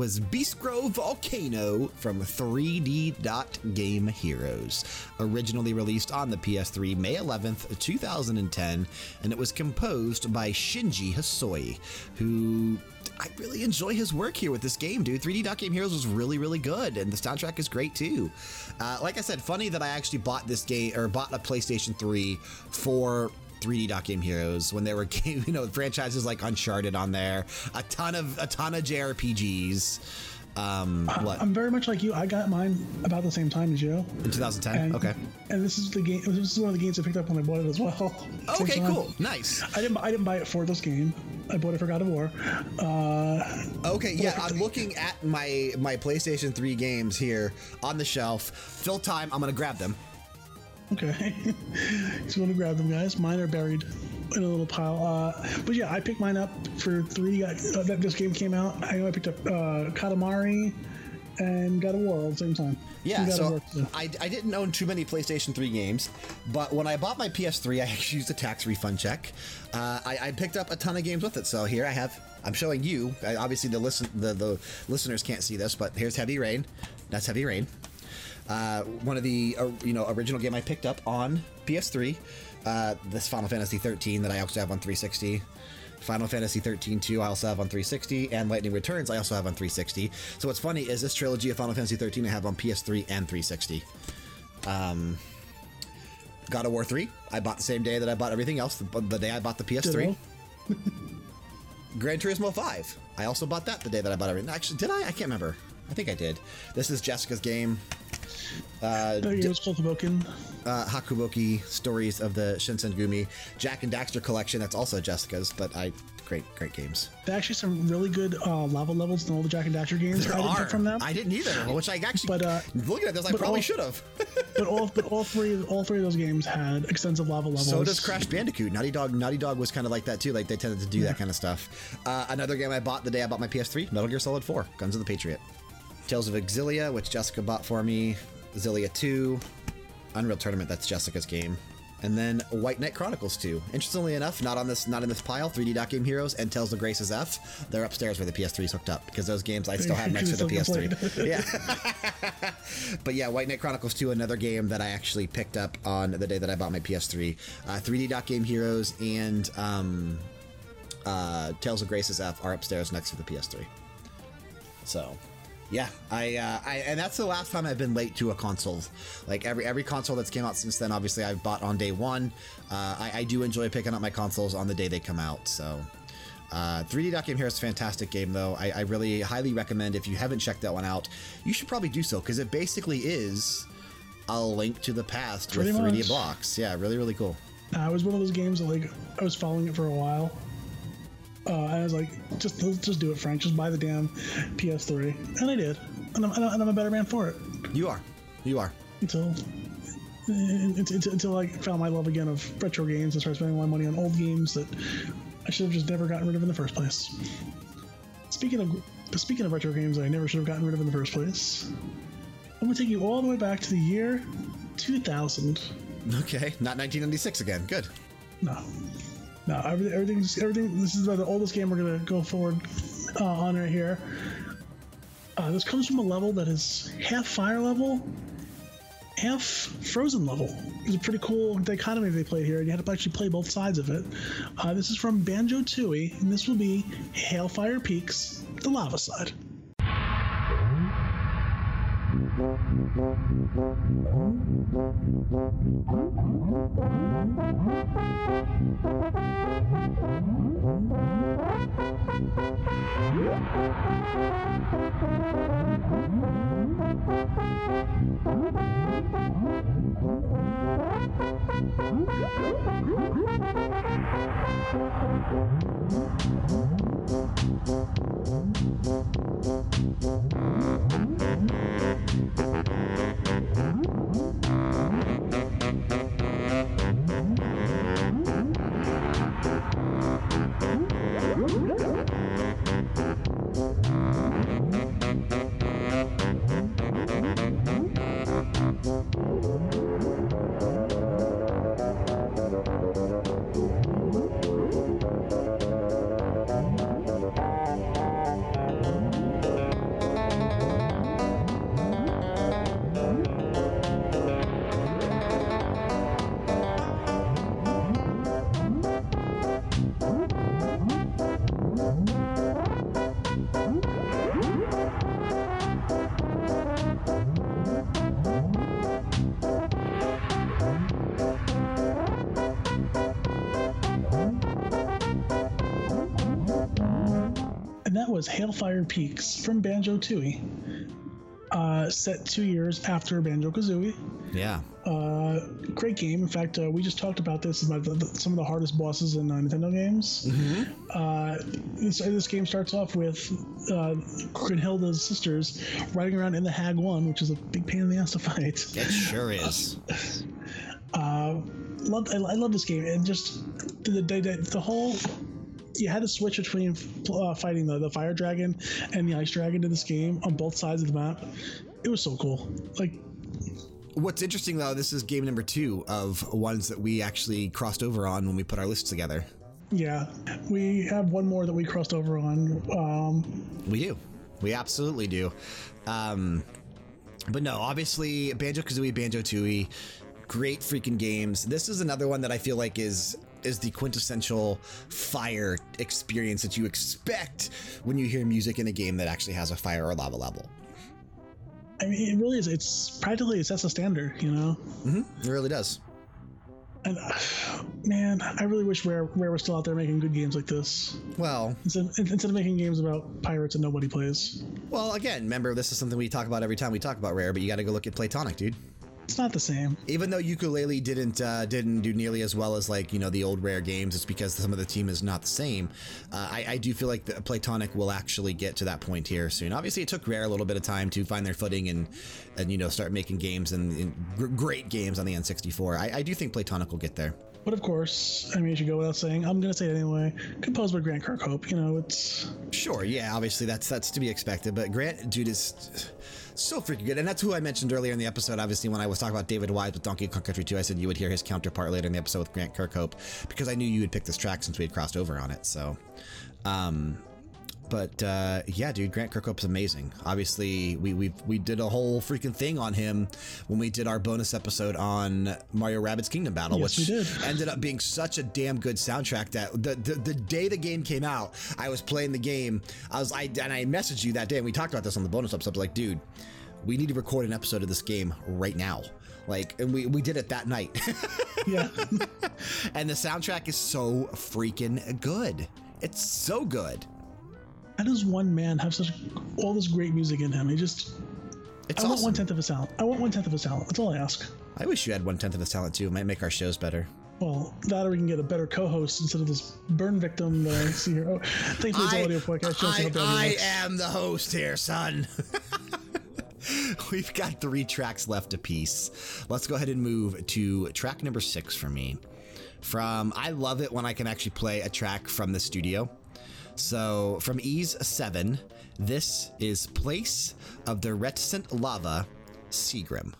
Was Beastgrove Volcano from 3D Dot Game Heroes. Originally released on the PS3 May 11th, 2010, and it was composed by Shinji Hosoe, who I really enjoy his work here with this game, dude. 3D Dot Game Heroes was really, really good, and the soundtrack is great too. Uh, like I said, funny that I actually bought this game or bought a PlayStation 3 for 3D Dot Game Heroes when there were game, you know franchises like Uncharted on there, a ton of a ton of JRPGs. Um, what I'm very much like you. I got mine about the same time as you. in 2010? And, okay, And this is the game. This is one of the games I picked up when I bought it as well. Okay, cool, nice. I didn't. I didn't buy it for this game. I bought it for God of War. Uh, Okay, yeah, I'm looking at my my PlayStation 3 games here on the shelf. Fill time. I'm gonna grab them. Okay. Just want to grab them, guys. Mine are buried in a little pile. Uh, but yeah, I picked mine up for three. Uh, that this game came out. I know I picked up uh, Katamari and God of War all at the same time. Yeah, God so I, I didn't own too many PlayStation 3 games, but when I bought my PS3, I actually used a tax refund check. Uh, I, I picked up a ton of games with it. So here I have, I'm showing you. I, obviously, the, listen, the, the listeners can't see this, but here's Heavy Rain. That's Heavy Rain. Uh, one of the uh, you know original game I picked up on PS3. Uh, this Final Fantasy 13 that I also have on 360. Final Fantasy 13 2 I also have on 360, and Lightning Returns I also have on 360. So what's funny is this trilogy of Final Fantasy 13 I have on PS3 and 360. Um, God of War 3 I bought the same day that I bought everything else, the, the day I bought the PS3. Gran Turismo 5 I also bought that the day that I bought everything. Actually, did I? I can't remember. I think I did. This is Jessica's game. Uh, There goes Kotoboken. uh, Hakuoki Stories of the Shinsengumi Jak and Daxter collection. That's also Jessica's, but I great great games. There are actually some really good uh, lava levels in all the Jak and Daxter games. There I didn't are. from them, I didn't either. Which I actually. But, uh, looking at this, I probably all- should have. but all but all three all three of those games had extensive lava levels. so does Crash Bandicoot. Naughty Dog. Naughty Dog was kind of like that too. Like they tended to do that kind of stuff. Uh, another game I bought the day I bought my PS3, Metal Gear Solid 4, Guns of the Patriot. Tales of Xillia, which Jessica bought for me. Xillia 2, Unreal Tournament. That's Jessica's game. And then White Knight Chronicles 2. Interestingly enough, not on this, not in this pile. 3D Dot Game Heroes and Tales of Graces F. They're upstairs where the PS3 is hooked up because those games I still have next to the PS3. yeah. but yeah, White Knight Chronicles 2, another game that I actually picked up on the day that I bought my PS3. Uh, 3D Dot Game Heroes and um, uh, Tales of Graces F are upstairs next to the PS3. So, yeah, I, uh, I and that's the last time I've been late to a console. Like every every console that's came out since then, obviously I've bought on day one. Uh, I, I do enjoy picking up my consoles on the day they come out. So. Uh, 3D Dot Game Hero is a fantastic game, though. I, I really highly recommend if you haven't checked that one out, you should probably do so because it basically is a link to the past Pretty with 3D much. blocks. Yeah, really, really cool. Uh, it was one of those games that like I was following it for a while. Uh, I was like, just just do it, Frank. Just buy the damn PS3, and I did, and I'm, and I'm a better man for it. You are. You are. Until until, until I found my love again of retro games and started spending my money on old games that I should have just never gotten rid of in the first place. Speaking of speaking of retro games that I never should have gotten rid of in the first place, I'm gonna take you all the way back to the year 2000. Okay, not 1996 again. Good. No, no. Everything, everything's everything. This is about the oldest game we're gonna go forward uh, on right here. Uh, this comes from a level that is half fire level, half frozen level. It's a pretty cool dichotomy they played here, and you had to actually play both sides of it. Uh, this is from Banjo Tooie, and this will be Hailfire Peaks, the lava side. And that was Hailfire Peaks from Banjo Tooie. Uh, set two years after Banjo Kazooie. Yeah. Uh, great game. In fact, uh, we just talked about this about the, the, some of the hardest bosses in uh, Nintendo games. Uh, this, this game starts off with uh, sisters riding around in the Hag One, which is a big pain in the ass to fight. It sure is. Uh, love, I, I love this game, and just the, the, the, the whole. You had to switch between uh, fighting the, the fire dragon and the ice dragon in this game on both sides of the map. It was so cool. Like What's interesting, though, this is game number two of ones that we actually crossed over on when we put our lists together. Yeah, we have one more that we crossed over on. Um, We do. We absolutely do. Um, but no, obviously, Banjo Kazooie, Banjo Tooie, great freaking games. This is another one that I feel like is is the quintessential fire experience that you expect when you hear music in a game that actually has a fire or lava level. I mean, it really is. It's practically it sets a standard, you know. Mm -hmm. It really does. And uh, man, I really wish Rare, Rare was still out there making good games like this. Well, instead, instead of making games about pirates and nobody plays. Well, again, remember this is something we talk about every time we talk about Rare, but you got to go look at Playtonic, dude it's not the same. Even though Yooka-Laylee didn't uh, didn't do nearly as well as like you know the old rare games, it's because some of the team is not the same. Uh, I, I, do feel like the Playtonic will actually get to that point here soon. Obviously, it took Rare a little bit of time to find their footing and and you know start making games and, and great games on the N64. I, I do think Playtonic will get there. But of course, I mean, it should go without saying. I'm going to say it anyway. Composed by Grant Kirkhope. You know, it's sure. Yeah, obviously that's that's to be expected. But Grant, dude, is so freaking good. And that's who I mentioned earlier in the episode. Obviously, when I was talking about David Wise with Donkey Kong Country 2, I said you would hear his counterpart later in the episode with Grant Kirkhope because I knew you would pick this track since we had crossed over on it. So, um, but uh, yeah, dude, Grant Kirkhope's amazing. Obviously, we we we did a whole freaking thing on him when we did our bonus episode on Mario Rabbids Kingdom Battle, yes, which ended up being such a damn good soundtrack that the, the the day the game came out, I was playing the game. I was I and I messaged you that day, and we talked about this on the bonus episode. like, dude, we need to record an episode of this game right now. Like, and we, we did it that night. yeah. and the soundtrack is so freaking good. It's so good. How does one man have such all this great music in him? He just. It's I want one tenth of his talent. I want one tenth of his talent. That's all I ask. I wish you had one tenth of his talent too. It might make our shows better. Well, that or we can get a better co-host instead of this burn victim that I see here. Oh, thankfully it's audio podcast. I, I am the host here, son. We've got three tracks left apiece. Let's go ahead and move to track number six for me. From I love it when I can actually play a track from the studio. So from Ys 7, this is Place of the Reticent Lava, Seagrim.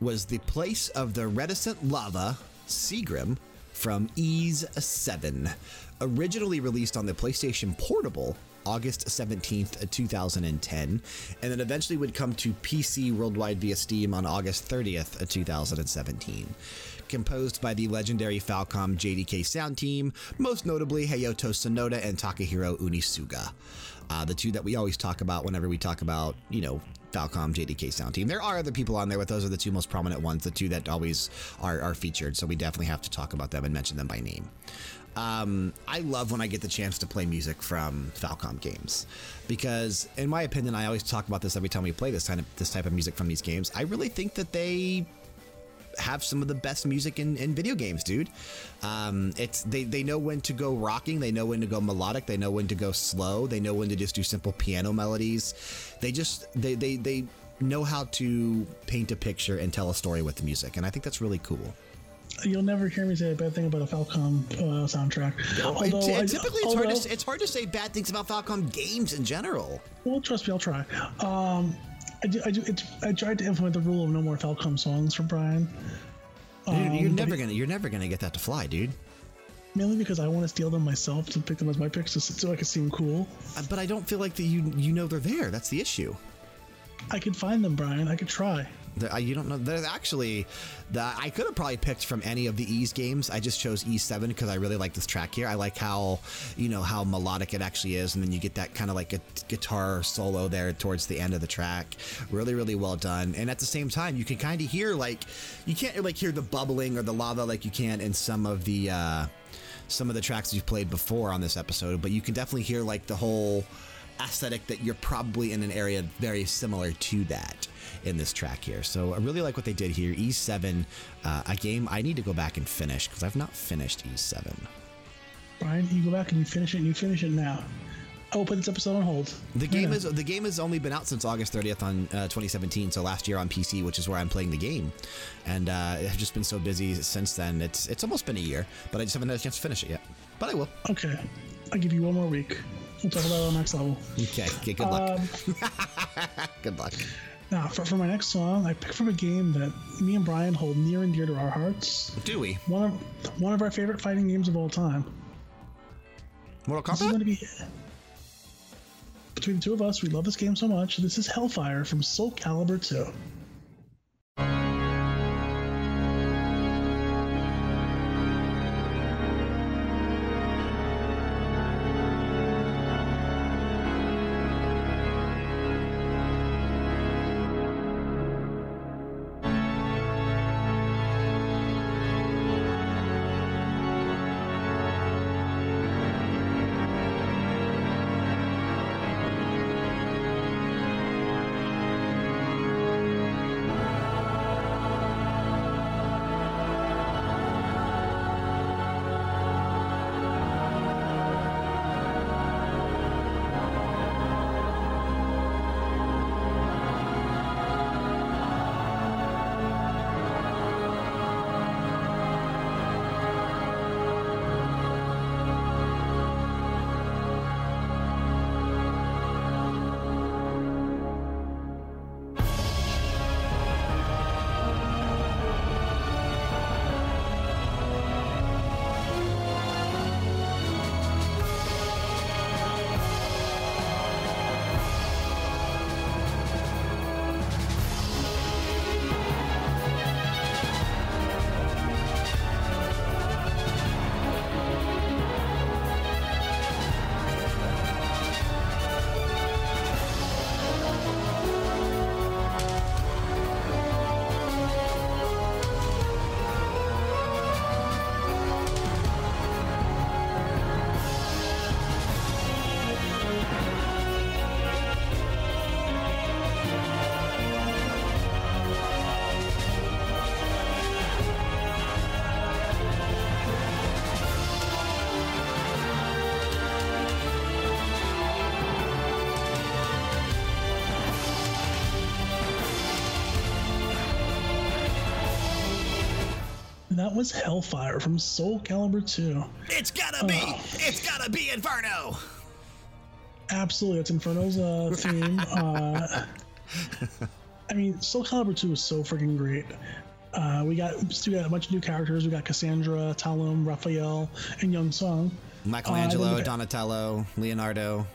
Was the place of the reticent lava, Seagrim, from Ys 7. Originally released on the PlayStation Portable August 17th, 2010, and then eventually would come to PC worldwide via Steam on August 30th, 2017. Composed by the legendary Falcom JDK sound team, most notably Hayato Sonoda and Takahiro Unisuga. Uh, the two that we always talk about whenever we talk about, you know, Falcom JDK sound team. There are other people on there, but those are the two most prominent ones, the two that always are, are featured. So we definitely have to talk about them and mention them by name. Um, I love when I get the chance to play music from Falcom games because, in my opinion, I always talk about this every time we play this kind of this type of music from these games. I really think that they have some of the best music in, in video games, dude. Um, it's they, they know when to go rocking, they know when to go melodic, they know when to go slow, they know when to just do simple piano melodies. They just they they, they know how to paint a picture and tell a story with the music, and I think that's really cool. You'll never hear me say a bad thing about a Falcom uh, soundtrack. Although, I, typically, it's, hard to, it's hard to say bad things about Falcom games in general. Well, trust me, I'll try. Um, I do. I do. It's, I tried to implement the rule of no more Falcom songs for Brian. Um, you're never gonna. You're never gonna get that to fly, dude. Mainly because I want to steal them myself to pick them as my picks, so I can seem cool. Uh, but I don't feel like that you you know they're there. That's the issue. I could find them, Brian. I could try. The, you don't know. There's actually, the, I could have probably picked from any of the Ys games. I just chose Ys 7 because I really like this track here. I like how, you know, how melodic it actually is, and then you get that kind of like a guitar solo there towards the end of the track. Really, really well done. And at the same time, you can kind of hear like, you can't like hear the bubbling or the lava like you can in some of the, uh, some of the tracks you've played before on this episode, but you can definitely hear like the whole aesthetic that you're probably in an area very similar to that in this track here. So I really like what they did here. Ys 7, uh, a game I need to go back and finish because I've not finished Ys 7. Brian, you go back and you finish it and you finish it now. I will put this episode on hold. The game yeah. is the game has only been out since August 30th on uh, 2017, so last year on PC, which is where I'm playing the game, and uh, I've just been so busy since then. It's it's almost been a year, but I just haven't had a chance to finish it yet. But I will. Okay, I'll give you one more week. We'll talk about it on next level. Okay. Okay. Good luck. Um, good luck. Now, for, for my next song, I picked from a game that me and Brian hold near and dear to our hearts. Do we? One of one of our favorite fighting games of all time. Mortal Kombat. This is going to be between the two of us. We love this game so much. This is Hellfire from Soul Calibur 2. That was Hellfire from Soul Calibur 2. It's gotta be! Uh, it's gotta be Inferno! Absolutely, it's Inferno's uh, theme. uh, I mean, Soul Calibur 2 is so freaking great. Uh, we got we got a bunch of new characters. We got Cassandra, Talim, Raphael, and Yunsung. Michelangelo, uh, Donatello, Leonardo.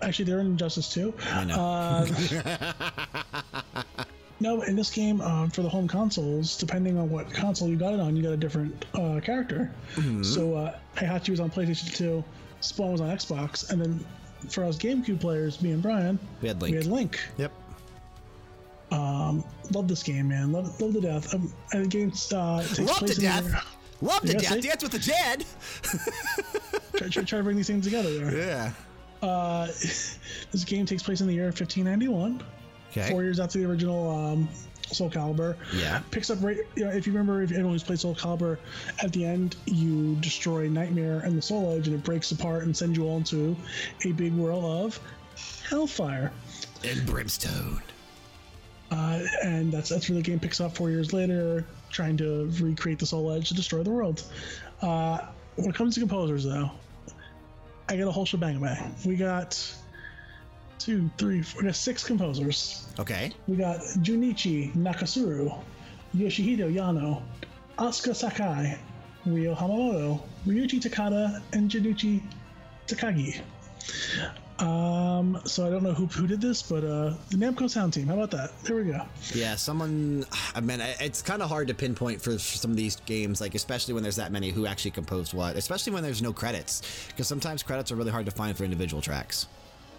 Actually, they're in Injustice too. I know. Uh, No, in this game, um, for the home consoles, depending on what console you got it on, you got a different uh, character. Mm-hmm. So uh, Heihachi was on PlayStation 2, Spawn was on Xbox, and then for us GameCube players, me and Brian, we had Link. We had Link. Yep. Um, love this game, man. Love, love the death. Um, and the game uh, takes Love place to in death. the- Love to Yeah, death. see? Dance with the dead. try, try, try to bring these things together. There. Yeah. Uh, this game takes place in the year 1591, Okay. four years after the original um, Soul Calibur. Yeah. Picks up right. You know, if you remember, if anyone who's played Soul Calibur, at the end you destroy Nightmare and the Soul Edge, and it breaks apart and sends you all into a big world of Hellfire. And brimstone. Uh, and that's that's where the game picks up four years later, trying to recreate the Soul Edge to destroy the world. Uh, when it comes to composers, though, I got a whole shebang. We got two, three, four, got six composers. Okay. We got Junichi Nakatsuru, Yoshihito Yano, Asuka Sakai, Ryo Hamamoto, Ryuichi Takada, and Junichi Takagi. Um, so I don't know who, who did this, but uh, the Namco Sound Team. How about that? There we go. Yeah, someone. I mean, it's kind of hard to pinpoint for some of these games, like especially when there's that many who actually composed what, especially when there's no credits, because sometimes credits are really hard to find for individual tracks.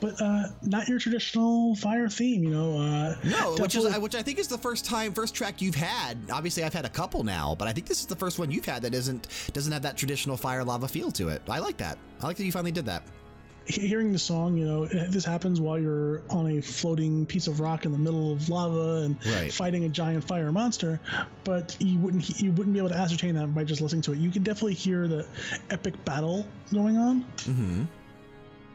But uh, not your traditional fire theme, you know. Uh, No, which is which I think is the first time, first track you've had. Obviously, I've had a couple now, but I think this is the first one you've had that isn't doesn't have that traditional fire lava feel to it. I like that. I like that you finally did that. hearing the song, you know, this happens while you're on a floating piece of rock in the middle of lava and Right. fighting a giant fire monster. But you wouldn't you wouldn't be able to ascertain that by just listening to it. You can definitely hear the epic battle going on. Mm-hmm.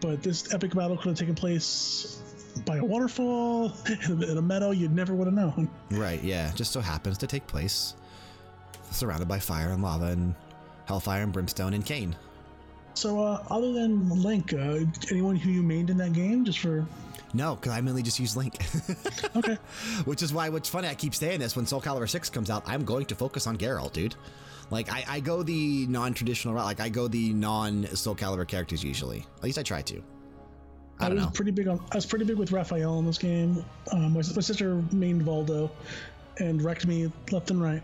But this epic battle could have taken place by a waterfall in a, meadow. you'd never would have known. Right. Yeah. Just so happens to take place surrounded by fire and lava and hellfire and brimstone and Cain. So, uh, other than Link, uh, anyone who you mained in that game, just for No, because I mainly just use Link. okay. Which is why, what's funny, I keep saying this when Soul Calibur 6 comes out, I'm going to focus on Geralt, dude. Like, I, I go the non traditional route. Like, I go the non Soul Calibur characters usually. At least I try to. I don't was know. pretty big on. I was pretty big with Raphael in this game. Um, my, my sister mained Voldo, and wrecked me left and right.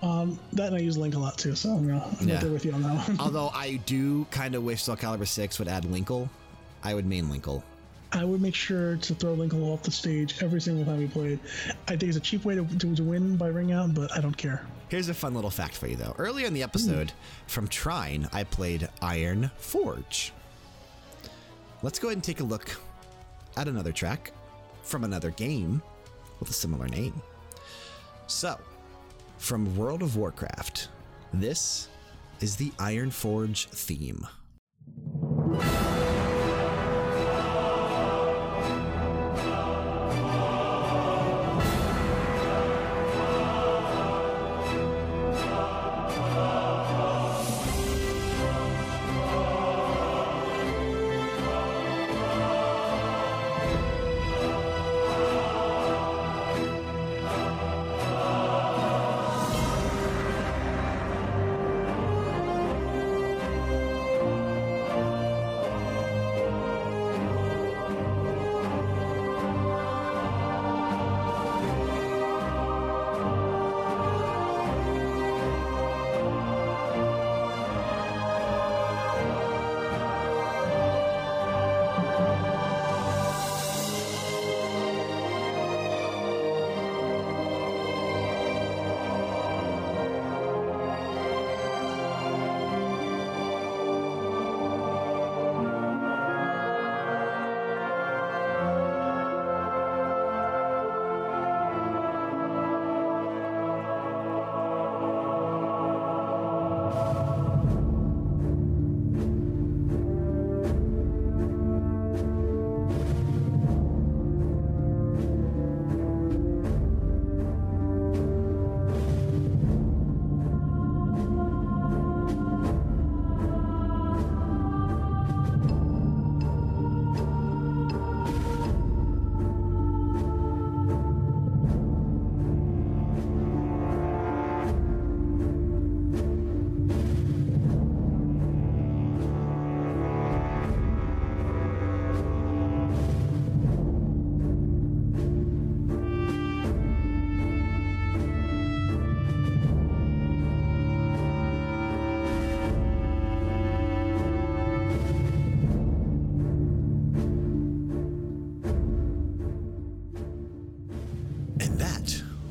Um, that and I use Link a lot too, so you know, I'm. Yeah. right there with you on that one. Although I do kind of wish Soul Calibur 6 would add Linkle. I would main Linkle. I would make sure to throw Linkle off the stage every single time we played. I think it's a cheap way to, to, to win by ring out, but I don't care. Here's a fun little fact for you, though. Earlier in the hmm. episode, from Trine, I played Iron Forge. Let's go ahead and take a look at another track from another game with a similar name. So, from World of Warcraft, this is the Iron Forge theme.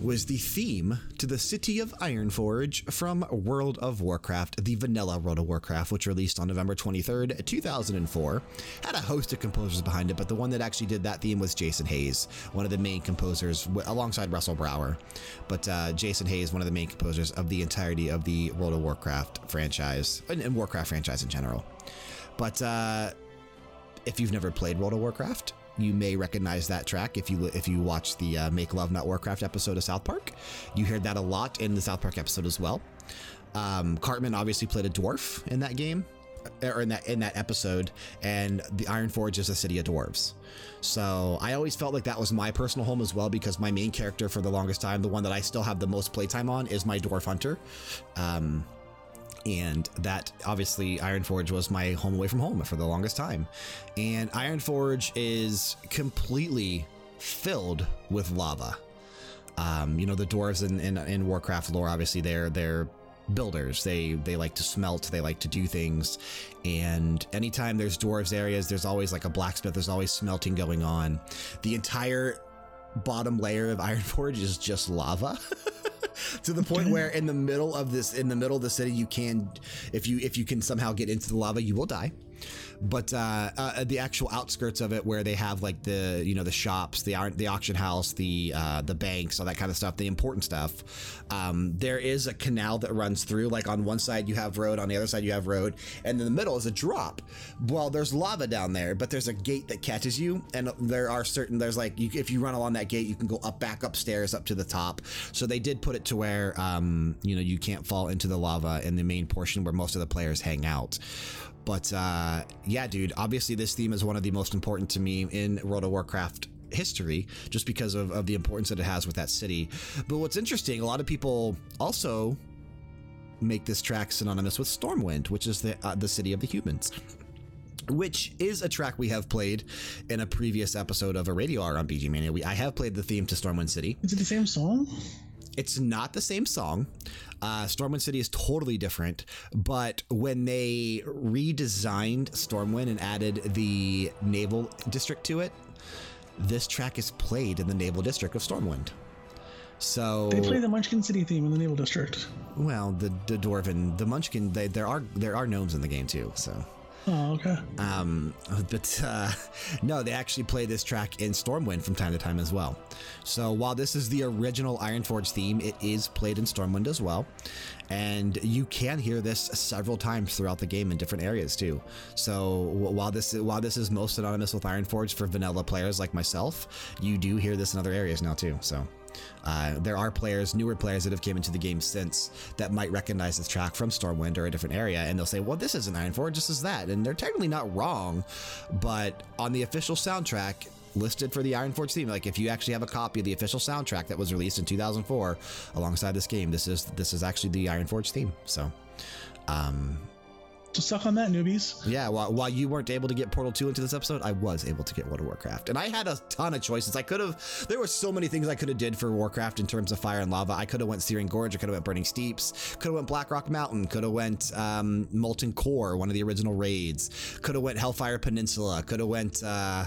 Was the theme to the City of Ironforge from World of Warcraft, the vanilla World of Warcraft, which released on November 23rd, 2004. Had a host of composers behind it, but the one that actually did that theme was Jason Hayes, one of the main composers alongside Russell Brower. But uh, Jason Hayes, one of the main composers of the entirety of the World of Warcraft franchise and, and Warcraft franchise in general. But uh, if you've never played World of Warcraft, you may recognize that track if you if you watch the uh, Make Love Not Warcraft episode of South Park. You heard that a lot in the South Park episode as well. Um, Cartman obviously played a dwarf in that game, or in that in that episode, and the Iron Forge is a city of dwarves. So I always felt like that was my personal home as well because my main character for the longest time, the one that I still have the most playtime on, is my dwarf hunter. Um, and that obviously Ironforge was my home away from home for the longest time. And Ironforge is completely filled with lava. Um, you know, the dwarves in, in, in Warcraft lore, obviously, they're, they're builders. They they like to smelt, they like to do things. And anytime there's dwarves areas, there's always like a blacksmith, there's always smelting going on. The entire bottom layer of Ironforge is just lava. to the point where in the middle of this in the middle of the city you can if you if you can somehow get into the lava you will die but uh, uh, the actual outskirts of it where they have like the you know the shops the the auction house the uh, the banks all that kind of stuff the important stuff um, there is a canal that runs through like on one side you have road on the other side you have road and in the middle is a drop. Well there's lava down there but there's a gate that catches you and there are certain there's like you, if you run along that gate you can go up back upstairs up to the top. So they did put it to where um, you know you can't fall into the lava in the main portion where most of the players hang out but uh, yeah, dude, obviously this theme is one of the most important to me in World of Warcraft history just because of, of the importance that it has with that city. But what's interesting, a lot of people also make this track synonymous with Stormwind, which is the, uh, the city of the humans which is a track we have played in a previous episode of a radio hour on BG Mania. We, I have played the theme to Stormwind City. Is it the same song? It's not the same song. Uh, Stormwind City is totally different, but when they redesigned Stormwind and added the naval district to it, this track is played in the naval district of Stormwind. So they play the Munchkin City theme in the naval district. Well, the the dwarven, the Munchkin, they, there are there are gnomes in the game too. So Oh, okay. Um, but uh, no, they actually play this track in Stormwind from time to time as well. So while this is the original Ironforge theme, it is played in Stormwind as well. And you can hear this several times throughout the game in different areas too. So while this while this is most synonymous with Ironforge for vanilla players like myself, you do hear this in other areas now too. So uh, there are players, newer players that have came into the game since that might recognize this track from Stormwind or a different area, and they'll say, well, this isn't Ironforge, this is that. And they're technically not wrong, but on the official soundtrack, listed for the Ironforge theme. Like if you actually have a copy of the official soundtrack that was released in 2004 alongside this game, this is this is actually the Ironforge theme. So, um, suck on that, newbies. Yeah, while, while you weren't able to get Portal 2 into this episode, I was able to get World of Warcraft. And I had a ton of choices. I could have, there were so many things I could have did for Warcraft in terms of fire and lava. I could have went Searing Gorge, I could have went Burning Steeps, could have went Blackrock Mountain, could have went um, Molten Core, one of the original raids, could have went Hellfire Peninsula, could have went, uh,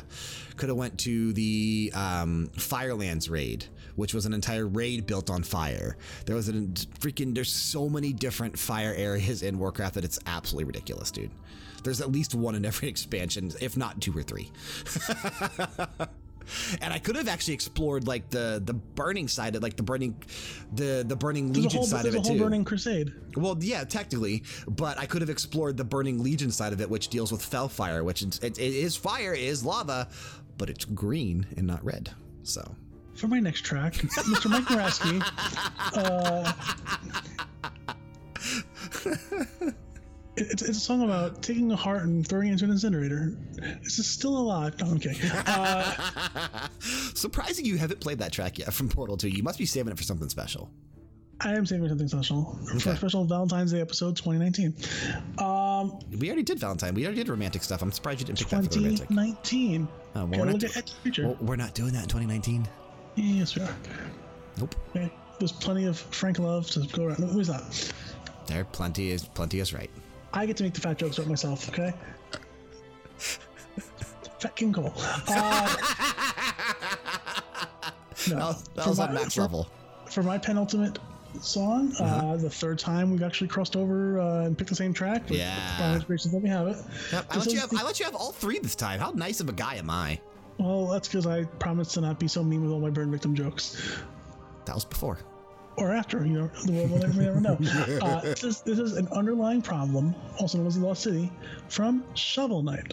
could have went to the um, Firelands raid which was an entire raid built on fire. There was a freaking, there's so many different fire areas in Warcraft that it's absolutely ridiculous, dude. There's at least one in every expansion, if not two or three. and I could have actually explored like the the burning side of like the burning the the burning legion whole, side of it too. burning crusade. Well, yeah, technically, but I could have explored the burning legion side of it, which deals with fel fire, which it, it is fire, it is lava, but it's green and not red. So for my next track, Mr. Mike Moraski. Uh, it's, it's, a song about taking a heart and throwing it into an incinerator. This is still alive. No, I'm kidding. Uh, Surprising you haven't played that track yet from Portal 2. You must be saving it for something special. I am saving something special okay. for a special Valentine's Day episode 2019. Um, we already did Valentine. We already did romantic stuff. I'm surprised you didn't pick that for the romantic. 2019. Oh, well, we're, not well, we're not doing that in 2019. Yes, we are. Nope. Okay. There's plenty of Frank love to go around. Who's that? There, plenty is plenty is right. I get to make the fat jokes about myself. Okay. fat King Cole. Uh, that, that was For on my- max for- level. For my penultimate song, Uh-huh. uh, the third time we've actually crossed over uh, and picked the same track. Yeah. gracious, let me have it. Yep, I let you have the- I let you have all three this time. How nice of a guy am I? Well, that's because I promised to not be so mean with all my burn victim jokes. That was before. Or after, you know, the world will never, never know. Uh, this, is, this is an underlying problem, also known as the Lost City, from Shovel Knight.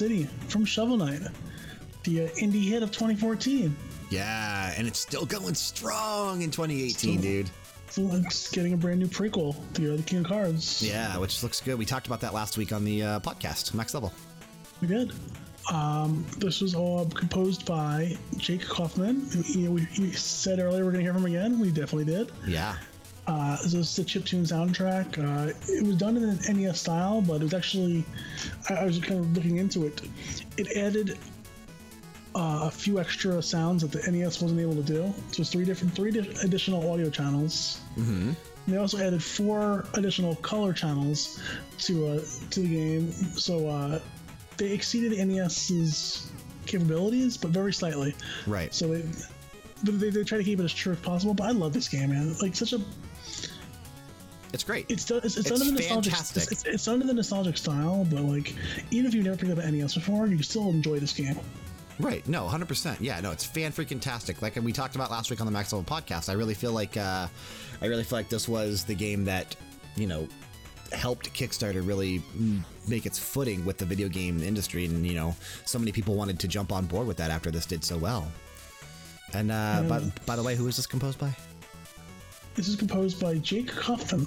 City from Shovel Knight, the uh, indie hit of 2014. Yeah, and it's still going strong in 2018, dude. So it's getting a brand new prequel, the, uh, the King of Cards. Yeah, which looks good. We talked about that last week on the uh, podcast, Max Level. We did. Um, this was all composed by Jake Kaufman. You know, we, we said earlier we're going to hear from him again. We definitely did. Yeah. Uh, this is the chiptune soundtrack. Uh, it was done in an NES style, but it was actually, I, I was kind of looking into it. It added uh, a few extra sounds that the NES wasn't able to do. So it's three different, three di- additional audio channels. Mm-hmm. They also added four additional color channels to uh, to the game. So uh, they exceeded NES's capabilities, but very slightly. Right. So they, they, they try to keep it as true as possible. But I love this game, man. Like such a It's great. it's it's, it's, It's in the nostalgic it's, it's in the nostalgic style, but like even if you've never picked up an NES before, you can still enjoy this game. Right. No, 100%. Yeah, no, it's fan freaking tastic. Like we talked about last week on the Max Level podcast, I really feel like uh, I really feel like this was the game that, you know, helped Kickstarter really make its footing with the video game industry and, you know, so many people wanted to jump on board with that after this did so well. And uh, by, by the way, who is this composed by? This is composed by Jake Kaufman.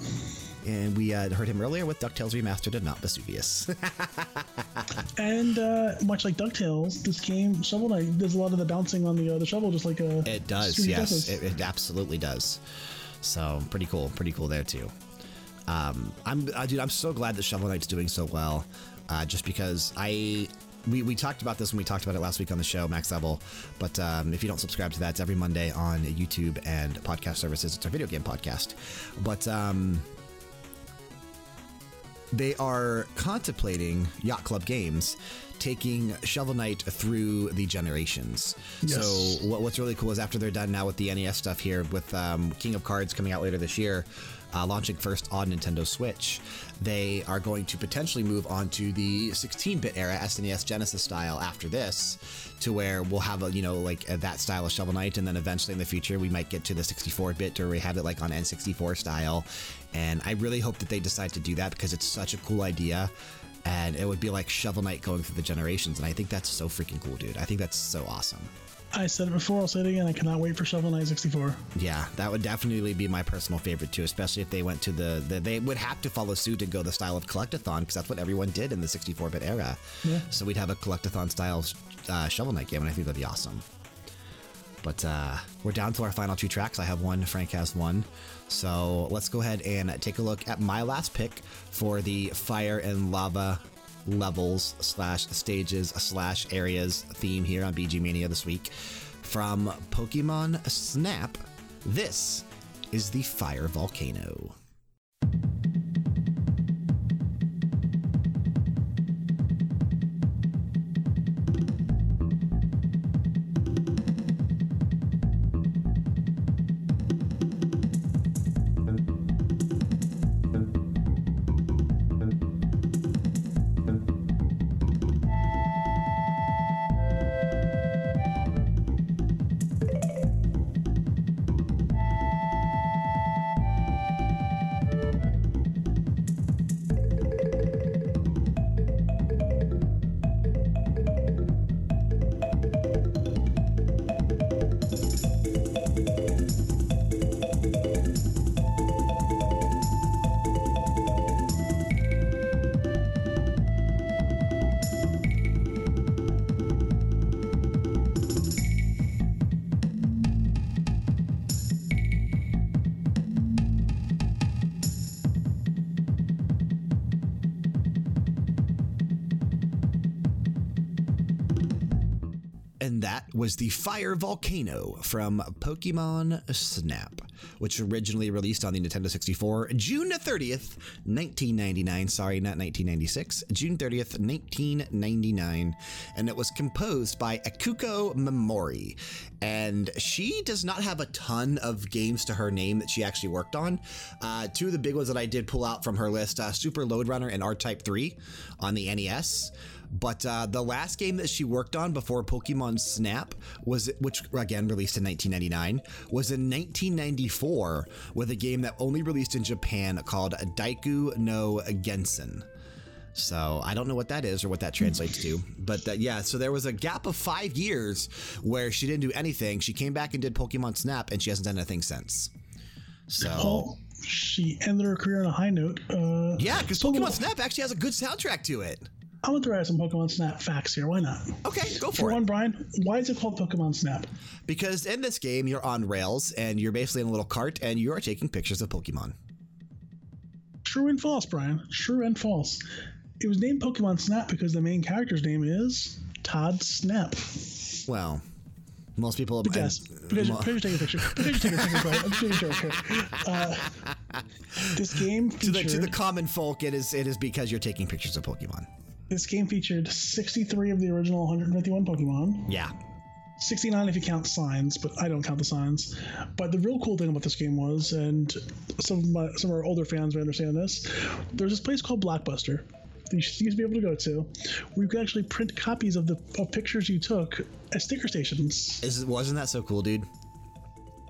And we uh, heard him earlier with DuckTales Remastered and Mount Vesuvius. And uh, much like DuckTales, this game, Shovel Knight, does a lot of the bouncing on the uh, the shovel, just like a. It does, yes. It, it absolutely does. So pretty cool, pretty cool there too. Um, I'm, uh, dude, I'm so glad that Shovel Knight's doing so well. Uh, just because I, we, we talked about this when we talked about it last week on the show, Max Level. But um, if you don't subscribe to that, it's every Monday on YouTube and podcast services. It's our video game podcast. But um, they are contemplating Yacht Club Games taking Shovel Knight through the generations. Yes. So what, what's really cool is after they're done now with the NES stuff here, with um, King of Cards coming out later this year, uh, launching first on Nintendo Switch, they are going to potentially move on to the 16-bit era, SNES Genesis style after this, to where we'll have a you know like uh, that style of Shovel Knight, and then eventually in the future we might get to the 64-bit, or we have it like on N64 style. And I really hope that they decide to do that because it's such a cool idea. And it would be like Shovel Knight going through the generations. And I think that's so freaking cool, dude. I think that's so awesome. I said it before, I'll say it again. I cannot wait for Shovel Knight 64. Yeah, that would definitely be my personal favorite too, especially if they went to the, the they would have to follow suit and go the style of collectathon because that's what everyone did in the 64-bit era. Yeah. So we'd have a collectathon style uh, Shovel Knight game, and I think that'd be awesome. But uh, we're down to our final two tracks. I have one, Frank has one. So let's go ahead and take a look at my last pick for the Fire and Lava levels slash stages slash areas theme here on BG Mania this week. From Pokemon Snap, this is the Fire Volcano. Was the Fire Volcano from Pokemon Snap, which originally released on the Nintendo 64 June 30th, 1999. Sorry, not 1996. June 30th, 1999. And it was composed by Ikuko Mimori. And she does not have a ton of games to her name that she actually worked on. Uh, two of the big ones that I did pull out from her list uh, Super Lode Runner and R Type 3 on the NES. But uh, the last game that she worked on before Pokemon Snap was, which again released in 1999, was in 1994 with a game that only released in Japan called Daiku no Gen-san. So I don't know what that is or what that translates to. But uh, yeah, so there was a gap of five years where she didn't do anything. She came back and did Pokemon Snap, and she hasn't done anything since. So. Oh, she ended her career on a high note. Uh, Yeah, because Pokemon Snap actually has a good soundtrack to it. I'm going to throw out some Pokemon Snap facts here. Why not? Okay, go For for it. one, Brian, why is it called Pokemon Snap? Because in this game, you're on rails and you're basically in a little cart and you are taking pictures of Pokemon. True and false, Brian. True and false. It was named Pokemon Snap because the main character's name is Todd Snap. Well, most people. Yes, because, because you're taking a picture. Because you're taking a picture, Brian. I'm just a picture. Uh, this game to the, to the common folk, it is it is because you're taking pictures of Pokemon. This game featured 63 of the original 151 Pokemon. Yeah. 69 if you count signs, but I don't count the signs. But the real cool thing about this game was, and some of my, some of our older fans may understand this, there's this place called Blockbuster that you used to be able to go to, where you could actually print copies of the of pictures you took at sticker stations. Is wasn't that so cool, dude?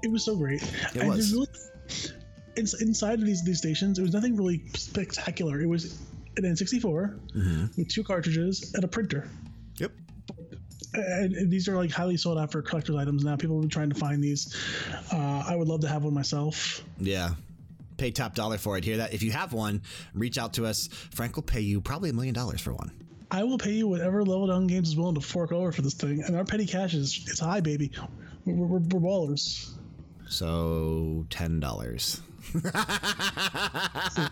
It was so great. It and was. really, inside of these these stations, it was nothing really spectacular. It was an N64 Mm-hmm. with two cartridges and a printer. Yep. and, and these are like highly sought after collector's items now. People have been trying to find these. Uh, I would love to have one myself. Yeah. Pay top dollar for it. Hear that? If you have one, reach out to us. Frank will pay you probably a million dollars for one. I will pay you whatever level down games is willing to fork over for this thing. And our petty cash is it's high, baby. We're, we're, we're ballers. So ten dollars.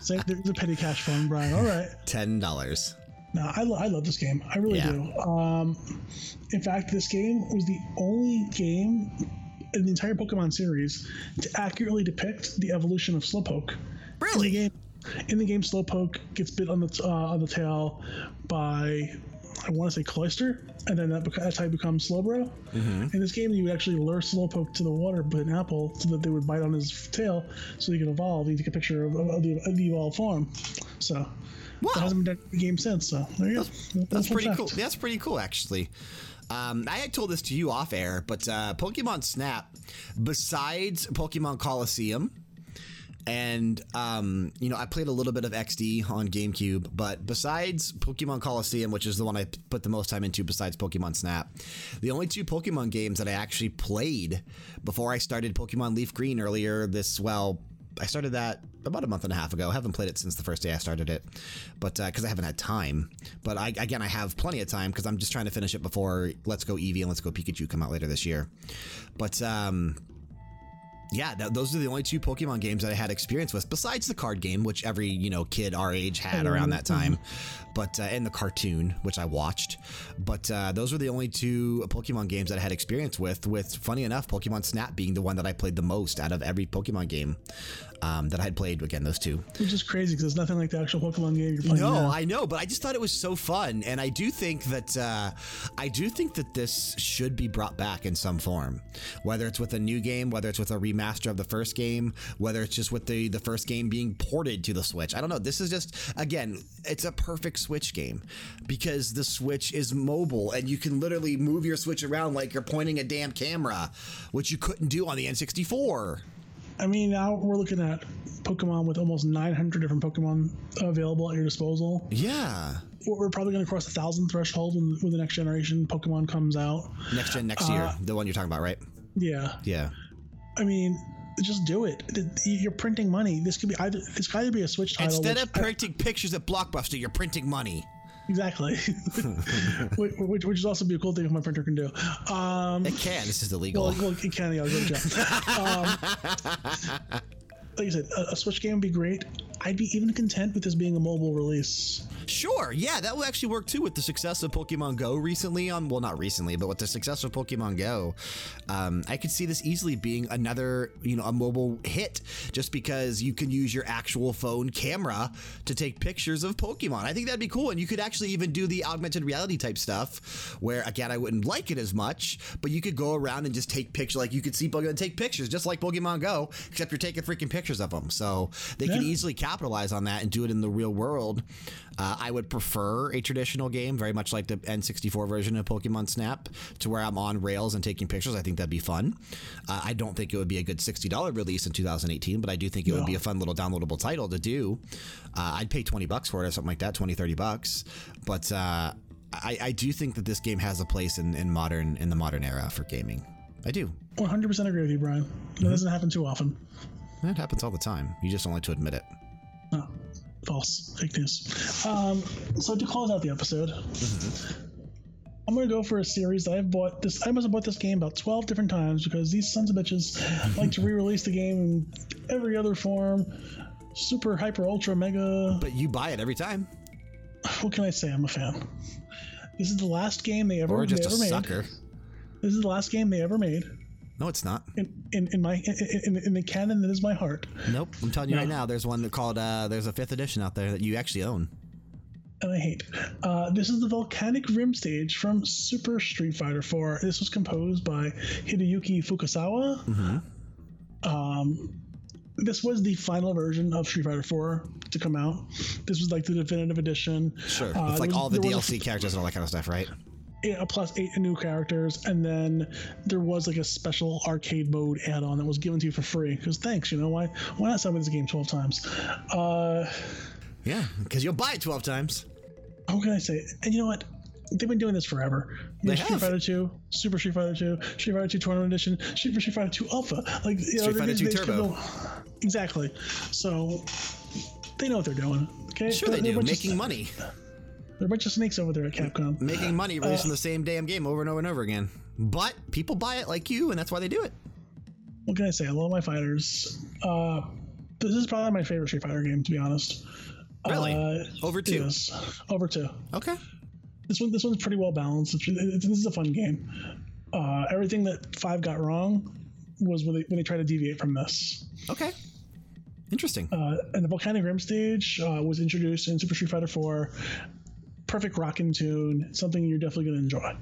There's a petty cash fund, Brian. All right. Ten dollars. No, I, lo- I love this game. I really Yeah. do. Um, in fact, this game was the only game in the entire Pokemon series to accurately depict the evolution of Slowpoke. In the Really? game, in the game, Slowpoke gets bit on the t- uh, on the tail by I want to say Cloyster, and then that that's how you become Slowbro. In this game, you would actually lure Slowpoke to the water, put an apple, so that they would bite on his tail, so he could evolve. You take a picture of, of, the, of the evolved form. So Wow. that hasn't been done in the game since. So there you go. That's fun pretty fact. cool. That's pretty cool, actually. Um, I had told this to you off air, but uh, Pokemon Snap, besides Pokemon Colosseum, and um, you know, I played a little bit of XD on GameCube, but besides Pokemon Colosseum, which is the one I put the most time into, besides Pokemon Snap, the only two Pokemon games that I actually played before I started Pokemon Leaf Green earlier this well. I started that about a month and a half ago. I haven't played it since the first day I started it, but because I haven't had time. But I, again, I have plenty of time because I'm just trying to finish it before Let's Go Eevee and Let's Go Pikachu come out later this year. But um, yeah, th- those are the only two Pokemon games that I had experience with, besides the card game, which every you know kid our age had around that time, but uh, and the cartoon, which I watched. But uh, those were the only two Pokemon games that I had experience with. With funny enough, Pokemon Snap being the one that I played the most out of every Pokemon game um, that I had played. Again, those two. Which is crazy because it's nothing like the actual Pokemon game you're playing. No, now. I know, but I just thought it was so fun, and I do think that uh, I do think that this should be brought back in some form, whether it's with a new game, whether it's with a remaster of the first game, whether it's just with the the first game being ported to the Switch. I don't know. This is just again, it's a perfect Switch game because the Switch is mobile and you can literally move your Switch around like you're pointing a damn camera, which you couldn't do on the N64. I mean, now we're looking at Pokemon with almost 900 different Pokemon available at your disposal. Yeah. We're probably going to cross the thousand threshold when, when the next generation Pokemon comes out. Next gen next year, uh, the one you're talking about, right? Yeah, Yeah. I mean, just do it. You're printing money. This could be either. This could either be a Switch title. Instead of printing pictures at Blockbuster, you're printing money. Exactly, which, which which is also be a cool thing if my printer can do. Um, It can. This is illegal. well, well, it can. Yeah, I'll go to. Um, like I said, a, a Switch game would be great. I'd be even content with this being a mobile release. Sure, yeah, that will actually work too with the success of Pokemon Go recently. On well, not recently, but with the success of Pokemon Go, um, I could see this easily being another, you know, a mobile hit, just because you can use your actual phone camera to take pictures of Pokemon. I think that'd be cool, and you could actually even do the augmented reality type stuff, where again, I wouldn't like it as much, but you could go around and just take pictures, like you could see Pokemon take pictures, just like Pokemon Go, except you're taking freaking pictures of them. So they Yeah. easily capitalize on that and do it in the real world. Uh, I would prefer a traditional game, very much like the N64 version of Pokemon Snap, to where I'm on rails and taking pictures. I think that'd be fun. Uh, I don't think it would be a good $60 release in 2018, but I do think it would be a fun little downloadable title to do. Uh, I'd pay 20 bucks for it or something like that, 20, 30 bucks. But uh, I, I do think that this game has a place in, in modern in the modern era for gaming. I do. 100% agree with you, Brian. That doesn't happen too often. That happens all the time. You just don't like to admit it. No, false, fake news. Um, so to close out the episode, I'm gonna go for a series that I've bought. This I must have bought this game about 12 different times because these sons of bitches like to re-release the game in every other form, super, hyper, ultra, mega. But you buy it every time. What can I say? I'm a fan. This is the last game they ever, Or just they a ever made. sucker. This is the last game they ever made No, it's not. in in, in my in, in, the canon that is my heart. Nope. I'm telling you right now, there's one that called, uh, there's a fifth edition out there that you actually own. and I hate. Uh, this is the Volcanic Rim stage from Super Street Fighter 4. This was composed by Hideyuki Fukasawa. Um, this was the final version of Street Fighter 4 to come out. This was like the definitive edition. Sure. Uh, like was- all the there was DLC characters and all that kind of stuff, right? Yeah, plus eight new characters, and then there was like a special arcade mode add-on that was given to you for free. Because thanks, you know why? Why not sell me this game twelve times? Uh, Yeah, because you'll buy it 12 times. how can I say? And you know what? They've been doing this forever. They know, Street have. Fighter 2, Super Street Fighter 2, Street Fighter 2 Tournament Edition, Super Street Fighter 2 Alpha. Like you Street they- Fighter they- 2 they Turbo. Exactly. So they know what they're doing. Okay. Sure, They're- they they're do. a bunch of- Money. They're a bunch of snakes over there at Capcom. Making money releasing the same damn game over and over and over again. But people buy it like you, and that's why they do it. what can I say? I love my fighters. Uh, this is probably my favorite Street Fighter game, to be honest. Really? Uh, over two. is. Over two. Okay. This one, this one's pretty well balanced. It's, it's, this is a fun game. Uh, everything that Five got wrong was when they, when they tried to deviate from this. Okay. Interesting. Uh, and the Volcanic Rim stage uh, was introduced in Super Street Fighter 4 perfect rocking tune, something you're definitely going to enjoy.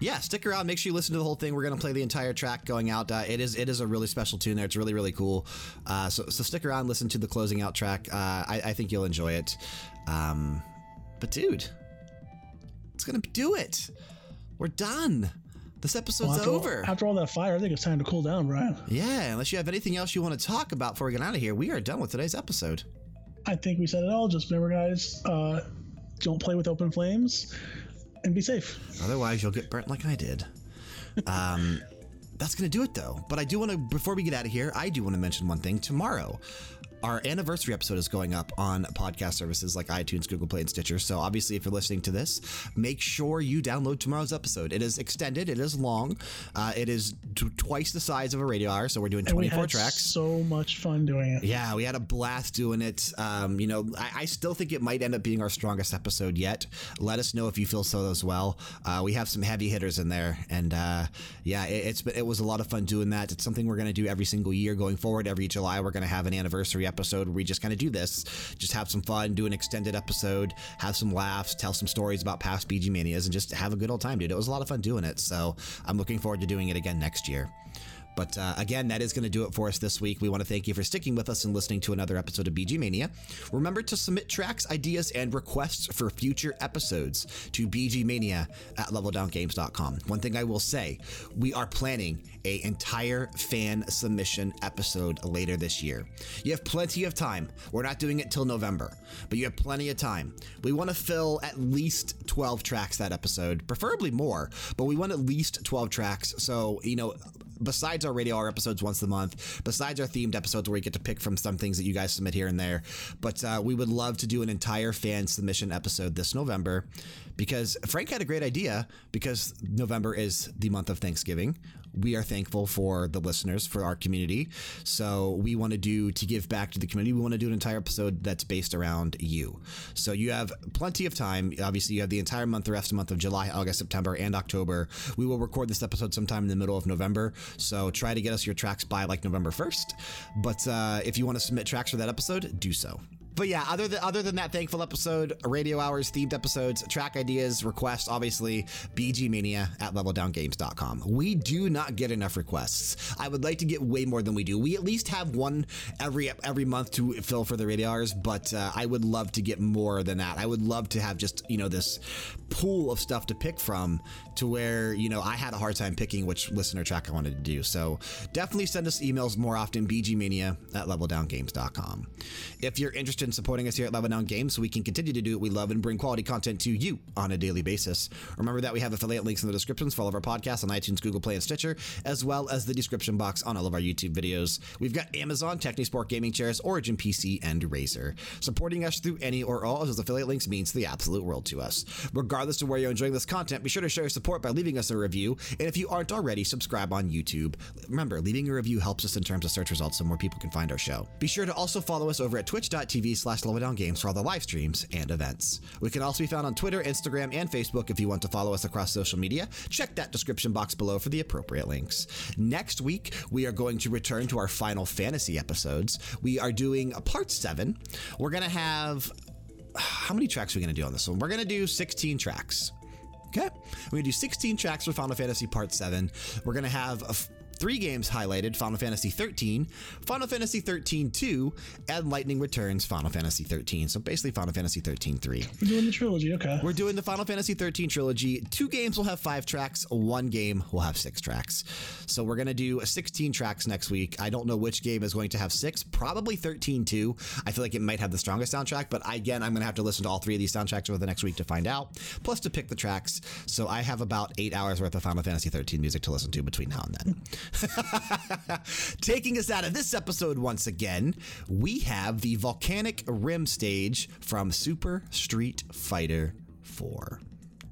Yeah, stick around. Make sure you listen to the whole thing. We're going to play the entire track going out. Uh, it is it is a really special tune there. It's really really cool. Uh, so so stick around, listen to the closing out track. Uh, I, I think you'll enjoy it. Um, but dude, it's gonna do it. We're done. This episode's Well, after, over. After all that fire, I think it's time to cool down, Brian. yeah, unless you have anything else you want to talk about before we get out of here, we are done with today's episode. I think we said it all. Just remember, guys, uh, don't play with open flames and be safe. Otherwise, you'll get burnt like I did. Um, that's going to do it, though. But I do want to, before we get out of here, I do want to mention one thing. Tomorrow, our anniversary episode is going up on podcast services like iTunes, Google Play, and Stitcher. So, obviously, if you're listening to this, make sure you download tomorrow's episode. It is extended, it is long, uh, it is twice the size of a radio hour. So, we're doing And we 24 had tracks. so much fun doing it. Yeah, we had a blast doing it. Um, you know, I, I still think it might end up being our strongest episode yet. Let us know if you feel so as well. Uh, we have some heavy hitters in there, and uh, yeah, it, it's been, it was a lot of fun doing that. It's something we're going to do every single year going forward. Every July, we're going to have an anniversary episode where we just kind of do this, just have some fun, do an extended episode, have some laughs, tell some stories about past BG manias, and just have a good old time, dude. It was a lot of fun doing it. So I'm looking forward to doing it again next year. But uh, again, that is going to do it for us this week. We want to thank you for sticking with us and listening to another episode of BG Mania. Remember to submit tracks, ideas, and requests for future episodes to bgmania at leveldowngames.com. One thing I will say, we are planning a entire fan submission episode later this year. You have plenty of time. We're not doing it till November, but you have plenty of time. We want to fill at least 12 tracks that episode, preferably more, but we want at least 12 tracks. So, you know, besides our radio hour episodes once a month, besides our themed episodes where we get to pick from some things that you guys submit here and there, but uh, we would love to do an entire fan submission episode this November because Frank had a great idea because November is the month of Thanksgiving. We are thankful for the listeners, for our community. So we want to do, to give back to the community, we want to do an entire episode that's based around you. So you have plenty of time. Obviously, you have the entire month, the rest of the month of July, August, September, and October. We will record this episode sometime in the middle of November. So try to get us your tracks by like November 1st. But uh, if you want to submit tracks for that episode, do so. But yeah, other than other than that thankful episode, radio hours, themed episodes, track ideas, requests, obviously, bgmania at leveldowngames.com. We do not get enough requests. I would like to get way more than we do. We at least have one every every month to fill for the radio hours, but uh, I would love to get more than that. I would love to have just you know this pool of stuff to pick from to where you know I had a hard time picking which listener track I wanted to do. So definitely send us emails more often. bgmania at leveldowngames.com. If you're interested in supporting us here at Down Games so we can continue to do what we love and bring quality content to you on a daily basis. Remember that we have affiliate links in the descriptions for all of our podcasts on iTunes, Google Play, and Stitcher, as well as the description box on all of our YouTube videos. We've got Amazon, Technisport Gaming Chairs, Origin PC, and Razer. Supporting us through any or all of those affiliate links means the absolute world to us. Regardless of where you're enjoying this content, be sure to show your support by leaving us a review. And if you aren't already, subscribe on YouTube. Remember, leaving a review helps us in terms of search results so more people can find our show. Be sure to also follow us over at twitch.tv slash Lowdown games for all the live streams and events. We can also be found on Twitter, Instagram, and Facebook if you want to follow us across social media. Check that description box below for the appropriate links. Next week, we are going to return to our Final Fantasy episodes. We are doing a part seven. We're going to have. How many tracks are we going to do on this one? We're going to do 16 tracks. Okay. We're going to do 16 tracks for Final Fantasy Part 7. We're going to have three games highlighted Final Fantasy 13, Final Fantasy 13 2, and Lightning Returns Final Fantasy 13. So basically, Final Fantasy 13 3. We're doing the trilogy, okay. We're doing the Final Fantasy 13 trilogy. Two games will have five tracks, one game will have six tracks. So we're going to do 16 tracks next week. I don't know which game is going to have six, probably 13 2. I feel like it might have the strongest soundtrack, but again, I'm going to have to listen to all three of these soundtracks over the next week to find out, plus to pick the tracks. So I have about eight hours worth of Final Fantasy 13 music to listen to between now and then. Taking us out of this episode once again, we have the Volcanic Rim stage from Super Street Fighter 4.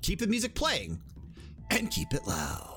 Keep the music playing and keep it loud.